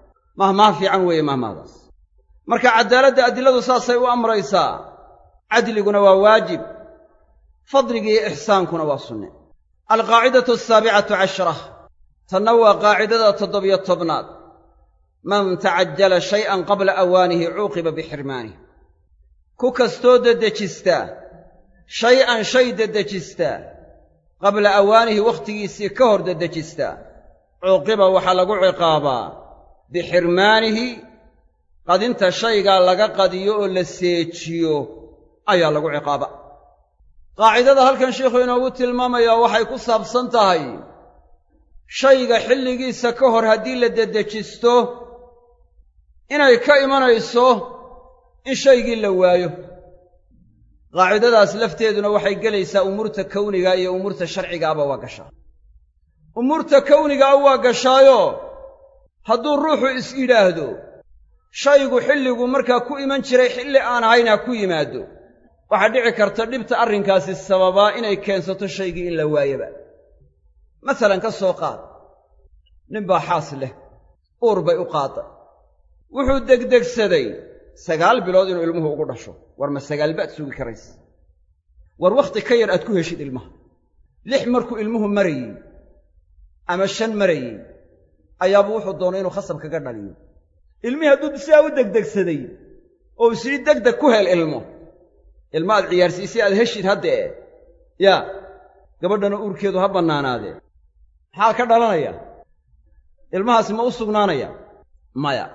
Mahmaha fiican weeye mahmaadaas marka caddaaladda adiladu saasay u amraysaa cadliguna waa waajib fadliga iyo ixsaankuna waa sunne. Alqaacidatu asaabicatu cashra. Tanna waa qaacidada toddobiyo tobnaad. Man tacajjala shay'an qabla awaanihi cuuqiba bixirmaanih ku kastoo deddejista shay-an shay deddejista qabla awaanihi wakhtigiisii ka hor deddejista cuuqiba waxaa lagu ciqaabaa bixirmaanihi. Qadinta shaygaa laga qadiyo oo la seejiyo ayaa lagu ciqaaba qaacidada halkan sheikhu inoogu tilmaamayaa waxay ku saabsan tahay shayga xilligiisa ka hor haddii la deddejisto inay ka imanayso in shaygii la waayo. Qaacidadaas lafteeduna waxay gelaysaa umuurta kowniga iyo umuurta sharcigaaba waa gashaa. Umuurta kownigaa waa gashaayo hadduu ruuxu is yidhaahdo shaygu xilligu markaa ku iman jiray xilli aan ahayn ha ku yimaado waxaa dhici karta dhibta arrinkaasi sababaa inay keensato shaygii in la waayaba. Masalan ka soo qaad. Ninbaa xaas leh. Uur bay u qaaday wuxuu degdegsaday sagaal bilood inuu ilmuhu ugu dhasho. War ma sagaal baad sugi karaysa. War wakhti ka yar aad ku heshid ilmaha. Lix markuu ilmuhu marayey ama shan marayey ayaabuu wuxuu doonay inuu khasab kaga dhaliyo. Ilmihii hadduu sidaa u degdegsaday oo isii degdeg ku hel ilmo ilmo aad ciyaarsiisay aad heshid haddee yaa gabadhana uurkeedu ha bannaanaadee maxaa ka dhalanaya. Ilmahaasi ma u sugnaanaya. Maya.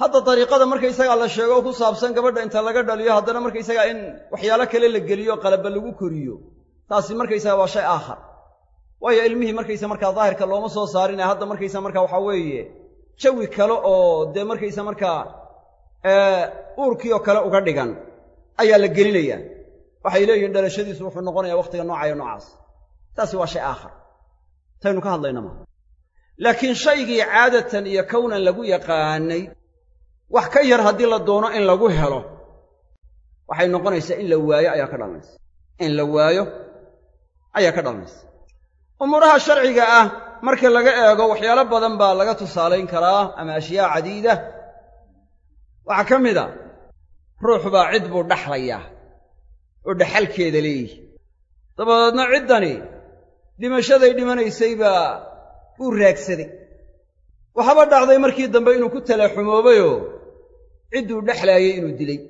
Hadda dariiqada markaysagaa la sheego ku saabsan gabadha inta laga dhaliyo haddana markaysagaa in waxyaalo kale la geliyo qalaba lagu koriyo. Taasi markaysaga waa shay aakhar. Waayo ilmihii markaysa markaa daahirka looma soo saarine hadda markaysa markaa waxaa weeye jawi kale oo dee markaysa markaa uurkii oo kale uga dhigan ayaa la gelinayaa waxay leeyihiin dhalashadiisu wuxuu noqonayaa wakhtiga noocayo noocaas. Taasi waa shay aakhar. Taynu ka hadlayna maa laakiin shaygii caadatan iyo kownan lagu yaqaanay wax ka yar haddii la doono in lagu helo waxay noqonaysaa in la waayo ayaa ka dhalanaysa. In la waayo ayaa ka dhalanaysa. Umuuraha sharciga ah marka laga eego waxyaalo badan baa laga tusaalayn karaa ama ashyaa cadiida. Waxaa ka mid a ruux baa cid buu dhaxlayaa oo dhaxalkeeda leeyihi dabadeedna ciddani dhimashaday dhimanaysay baa uu raagsaday. Waxaaba dhacday markii dambe inuu ku talaxumoobayoo cidduu dhexlaayay inuu dilay.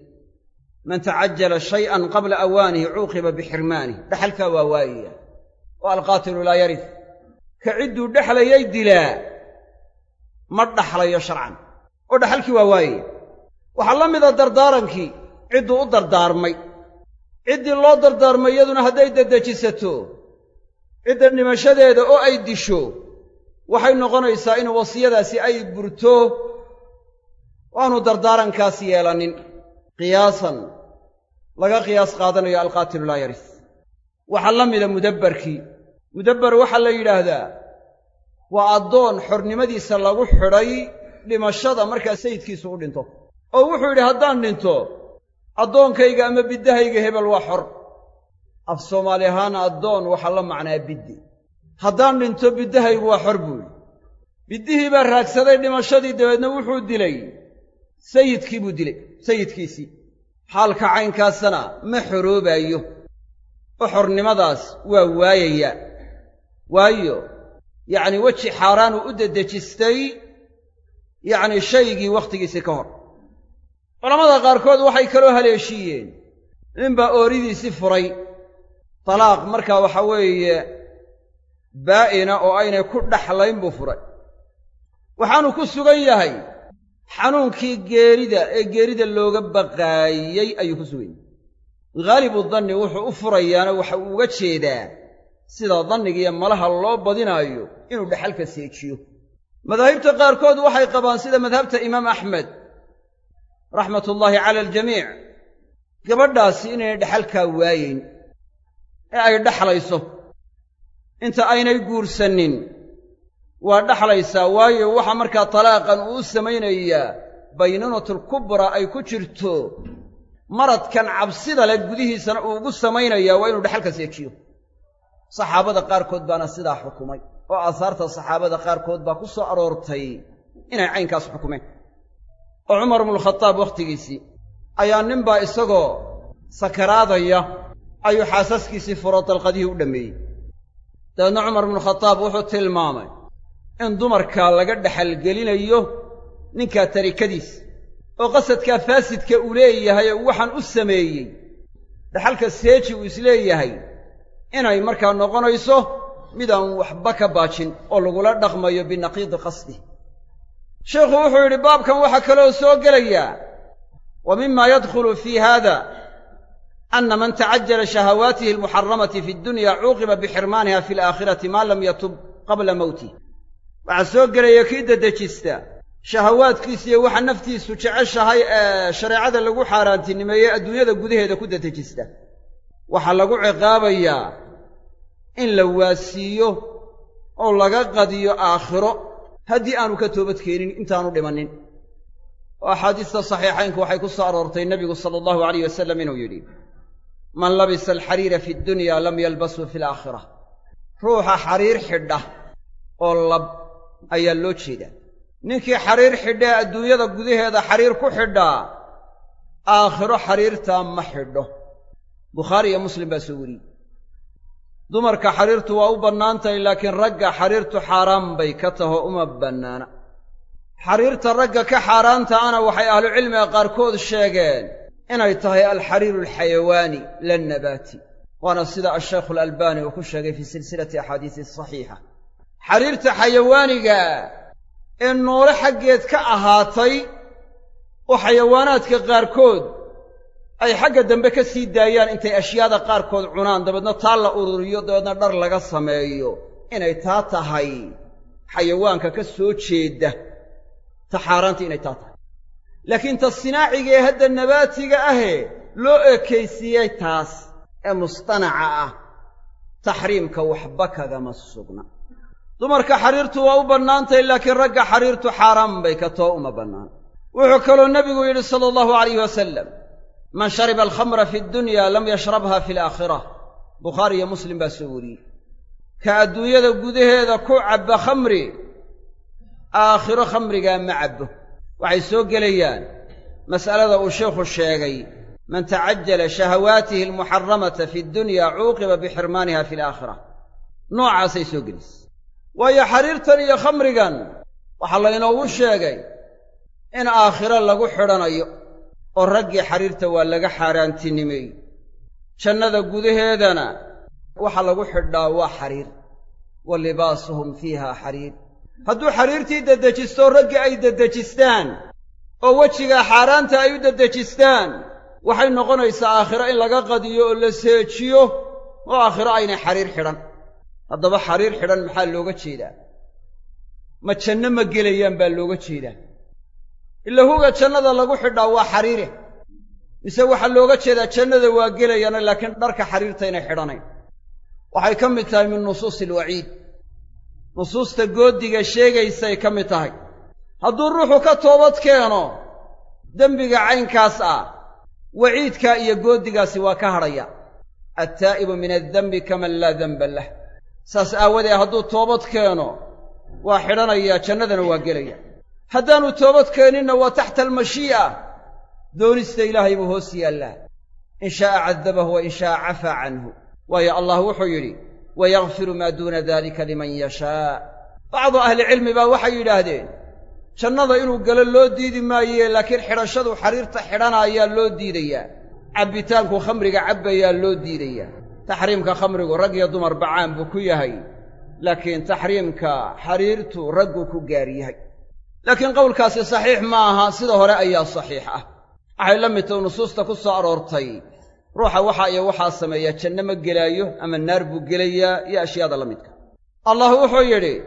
Man tacajala shay'an qabla awaanihi cuuqiba bixirmaanih dhaxalkaa waa waayaya oo alqaatilu laa yarid ka cidduu dhexlayay dilaa ma dhaxlayo sharcan. Oo dhaxalkii waa waayaya waxaa la mida dardaarankii. Cidduu u dardaarmay. Ciddii loo dardaarmay iyaduna hadday dedejisato. Cidda dhimashadeeda oo ay disho waxay noqonaysaa in wasiyadaasi ay burto waanu dardaarankaas yeelanin. Qiyaasan. Laga qiyaas qaadanayo alqaatilu laa yaris. Waxaa la mida mudabbarkii. Mudabbar waxaa la yidhaahdaa waa addoon xornimadiisa lagu xidhay dhimashada markaa sayidkiisu u dhinto oo wuxuu yidhi haddaan dhinto addoonkayga ama biddahayga hebel waa xor. Af soomaali ahaana addoon waxaa la macnaa biddi. Haddaan dhinto biddahaygu waa xor buu yidhi. Biddihii baa raagsaday dhimashadii dabeedna wuxuu dilay. Sayidkii buu dilay sayidkiisii. Xaalka caynkaasana ma xoroobayo oo xornimadaas waa waayayaa waayo yacni weji xaaraanu u dedejistay yacni shaygii wakhtigiisii ka hor culammada qaarkood waxay kaloo haleeshiiyeen. Ninbaa ooridiisii furay. Talaaq markaa waxa weeye baa'ina oo aynay ku dhaxlayn buu furay. Waxaanu ku sugan yahay xanuunkii geerida ee geerida looga baqaayey ayuu ku sugan yahay. Haalibu danni wuxuu u furayaana waxa uu uga jeedaa sida dannigiiyo malaha loo badinaayo inuu dhaxalka seejiyo. Madaahibta qaarkood waxay qabaan sida madhabta imaam axmed raxmatullaahi cala aljamiic. Gabadhaasi inaynay dhaxalkaa waayeyn ee ay dhaxlayso inta aynay guursanin waa dhaxlaysaa waayo waxa markaa talaaqan uu u samaynayaa baynanatulkubraa ay ku jirto maradkan cabsida leh gudihiisana uu ugu samaynayaa waa inuu dhaxalka seejiyo saxaabada qaarkood baana sidaa xukumay oo aasaarta saxaabada qaarkood baa ku soo aroortay inay caynkaas xukumeen oo cumar ibnualkhataab wakhtigiisii ayaa ninbaa isagoo sakaraadaya ayuu xaasaskiisii furo dalqadihii u dhammeeyey dabeedna cumar ibnukhataab wuxuu tilmaamay in dumarkaa laga dhexalgelinayo ninkaa tarikadiis oo qasadkaa faasidka uu leeyahay ee waxaan u sameeyey dhaxalka seeji uu is leeyahay inay markaa noqonayso midaan waxba ka baajin oo lagula dhaqmayo binaqiidi qasdih sheikhu wuxuu yidhi baabkan waxaa kaloo soo gelayaa wa mima yadkhulu fii haada ana man tacajala shahawaatihi almuxaramati fi ddunya cuuqiba bixirmaaniha fi alaakhirati maa lam yatub qabla mowtih waxaa soo gelaya kii dedejista shahawaadkiisiyo waxa naftiisu jeceshahay ee shareecada lagu xaaraantinimeeyey adduunyada gudaheeda ku dedejista waxaa lagu ciqaabayaa in la waasiiyo oo laga qadiyo aakhiro haddii aanu ka toobadkeenin intaanu dhimannin. Oo axaadiista saxiixaynku waxay ku soo aroortay nebigu sala allahu alayh wasalam inuu yidhi man labisa alxariira fi ddunya lam yalbasuu fi alaakhira ruuxa xariir xidha oo lab ayaa loo jeedaa. Ninkii xariir xidhae adduunyada gudaheeda xariir ku xidhaa aakhiro xariirtaa ma xidho. Bukhaari iyo muslim baa soo wariyey dumarka xariirtu waa u bannaan tahay laakiin ragga xariirtu xaaraan bay ka taho uma bannaana. Xariirta ragga ka xaaraanta ana waxay ahlucilmiga qaarkood sheegeen inay tahay alxariiru alxayawaani la nabaati. Waana sida ashaykhu alalbani uu ku sheegay fii silsilati axaadiisi saxiixa xariirta xayawaaniga ee noole xaggeed ka ahaatay oo xayawaanaadka qaarkood ay xagga dambe ka sii daayaan intay ashyaada qaarkood cunaan dabeedna taa la ururiyo dabeedna dhar laga sameeyo. Inay taa tahay xayawaanka ka soo jeeda ta xaaraanta inay taa tahay. Laakiin ta sinaaciga ee hadda nabaatiga ahee loo ekaysiiyey taas ee mustanaca ah taxriimka waxba kagama sugna. Dumarka xariirtu waa u bannaantahay laakiin ragga xariirtu xaaraan bay ka too uma bannaan. Wuxuu kaloo nebigu yidhi sala allahu alayh wasalam man shariba alkhamra fi ddunya lam yashrabha fi alaakhira bukhaari iyo muslim baa soo wariyey. Ka adduunyada gudaheeda ku cabba khamri aakhiro khamrigaa ma cabbo. Waxay soo gelayaan. Mas'alada uu sheikhu sheegay man tacajala shahawaatihi almuxaramata fi ddunya cuuqiba bixirmaaniha fi alaakhira noocaasay soo gelaysa waayo xariirtan iyo khamrigan waxaa laynoogu sheegay in aakhiro lagu xidhanayo oo raggii xariirta waa laga xaaraantinimeey jannada gudaheedana waxa lagu xidhaa waa xariir wa libaasuhum fiiha xariir. Hadduu xariirtii dedejisto raggii ay dedejistaan oo wejigaa xaaraanta ay u dedejistaan waxay noqonaysaa aakhiro in laga qadiyo oo la seejiyo oo aakhiro aynay xariir xidhan. Haddaba xariir xidhan maxaa looga jeedaa? Ma janno ma gelayaan baa looga jeedaa ila huga jannada lagu xidhaa waa xariire. Mise waxaa looga jeedaa jannada waa gelayaana laakiin dharka xariirta inay xidhanayn waxay ka mid tahay min nusuusi alwaciid. Nusuusta goodiga sheegaysay ka mid tahay. Hadduu ruuxu ka toobad keeno dembiga caynkaas ah waciidkaa iyo goodigaasi waa ka hadhaya. Attaa'ibu min addembi kaman laa denba lah. Saas aawadee hadduu toobad keeno waa xidhanayaa jannadana waa gelaya haddaanu toobad keeninna waa taxta almashii'a. Doonista ilaahay buu hoos yaallaa in shaa'a cadabahu wa in shaa'a cafaa canhu. Waayo allah wuxuu yidhi wayakfiru maa duuna dalika liman yashaa. Bacdu ahlicilmi baa waxay yidhaahdeen jannada inuu galo loo diidi maaye laakiin xidhashadu xariirta xidhanaayaa loo diidayaa. Cabbitaanku khamriga cabbayaa loo diidayaa. Taxriimka khamrigu rag iyo dumar bacaan buu ku yahay laakiin taxriimka xariirtu raggu ku gaar yahay laakiin qowlkaasi saxiix ma aha sida hore ayaa saxiix ah. Waxay la mid tahay nusuusta ku soo aroortay ruuxa waxaa iyo waxaa sameeya janno ma gelaayo ama naar buu gelayaa iyo ashyaada la midka. Allah wuxuu yidhi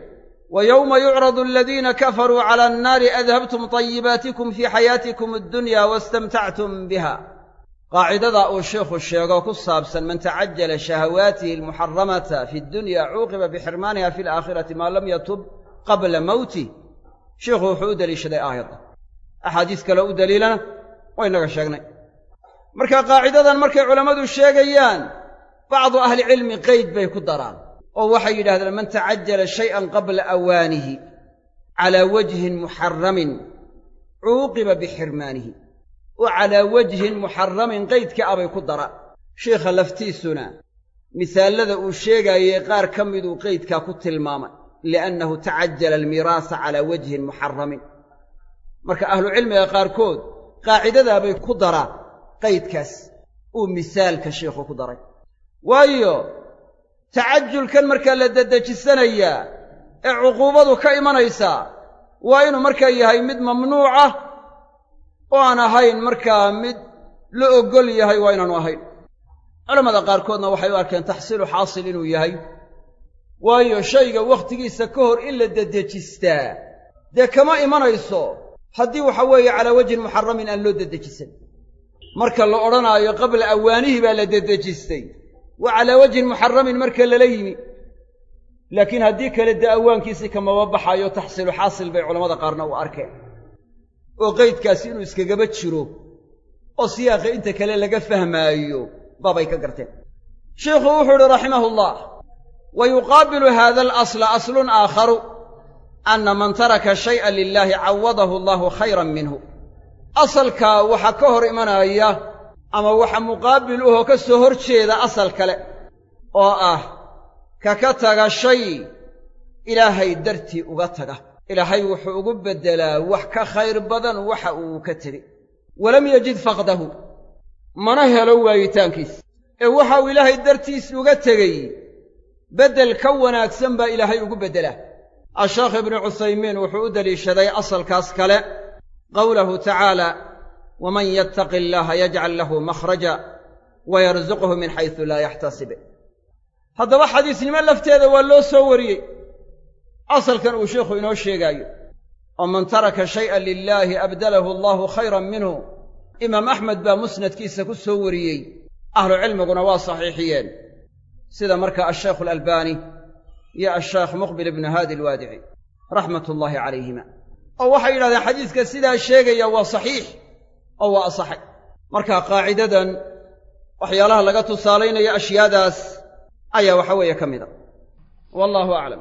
wa yowma yucradu aladiina kafaruu cala annaari adhabtum tayibaatikum fii xayaatikum addunya wastamtactum biha. Qaacidada uu sheikhu sheego ku saabsan man tacajala shahawaatihi almuxaramata fi ddunya cuuqiba bixirmaaniha fi alaakhirati maa lam yatub qabla mowtih sheikhu wuxuu u deliishaday aayadda. Axaadiis kale u daliilana waynaga sheegnay. Marka qaacidadan markay culammadu sheegayaan bacdu ahlicilmi qeyd bay ku daraan oo waxay yidhahdeen man tacajala shay'an qabla awaanihi calaa wajhin muxaramin cuuqiba bixirmaanihi oo calaa wajhin muxaramin qeydka abay ku daraan. Sheikha laftiisuna misaallada uu sheegaayey qaar ka miduu qeydkaa ku tilmaamay liannahu tacajala almiraasa calaa wajhin muxaramin marka ahlucilmiga qaarkood qaacidadaabay ku daraan qaydkaas uu misaalka sheikhu ku daray waayo tacajulkan markaa la dedejisanayaa ee cuquubadu ka imanaysaa waa inuu markaa yahay mid mamnuucah oo aan ahayn markaa mid la oggol yahay waa inaanu ahayn culammada qaarkoodna waxay u arkeen taxsiilu xaasil inuu yahay waayo shayga wakhtigiisa ka hor in la dedejistaa dee kama imanayso haddii waxa weeye calaa wajhin muxaramin aan loo dedejisan. Marka la odhanaayo qabla awaanihi baa la dedejistay. Wa calaa wajhin muxaramin marka lala yimi. Laakiin haddii kale dee awaankiisii kamaba baxaayo taxsiilu xaasil bay culammada qaarna u arkeen. Oo qeydkaasi inuu iskagaba jiro oo siyaaqa inta kale laga fahmaayo baabay ka garteen. Sheikhu wuxuu idhi raximahullah wa yuqaabilu haada alasla aslun aakharu anna man taraka shay'an lilaahi cawadahu allaahu khayran minhu asalkaa waxaa ka hor imanaya ama waxa muqaabil uhoo ka soo hor jeeda asal kale oo ah ka ka taga shay ilaahay dartii uga taga ilaahay wuxuu ugu beddelaa wax ka khayr badan waxa uu ka tegey walam yajid faqdahu mana helo waayitaankiis ee waxa uu ilaahay dartiis uga tegey beddel ka wanaagsan baa ilaahay ugu beddelaa asheekh ibnu cuthaymiin wuxuu u deliishaday asalkaas kale qowlahu tacaala waman yattaqi allaaha yajcal lahu makhraja wa yarsuqhu min xaysu laa yaxtasib haddaba xadiisnimo lafteeda waa loo soo wariyey. Asalkan uu sheikhu inoo sheegaayo oo man taraka shay'an lilaahi abdalahu allaahu khayran minhu. Imaam axmed baa musnadkiisa ku soo wariyey. Ahlucilmiguna waa saxiixiyeen sida marka asheekhu alalbaani iyo asheekh muqbil ibnu haadi alwaadici raxmat ullaahi calayhima oo waxay yidhahdeen xadiiska sidaa sheegaya waa saxiix oo waa asaxay marka qaacidadan waxyaalaha laga tusaalaynaya ashyaadaas ayaa waxa weeye ka mid a. Wallahu aclam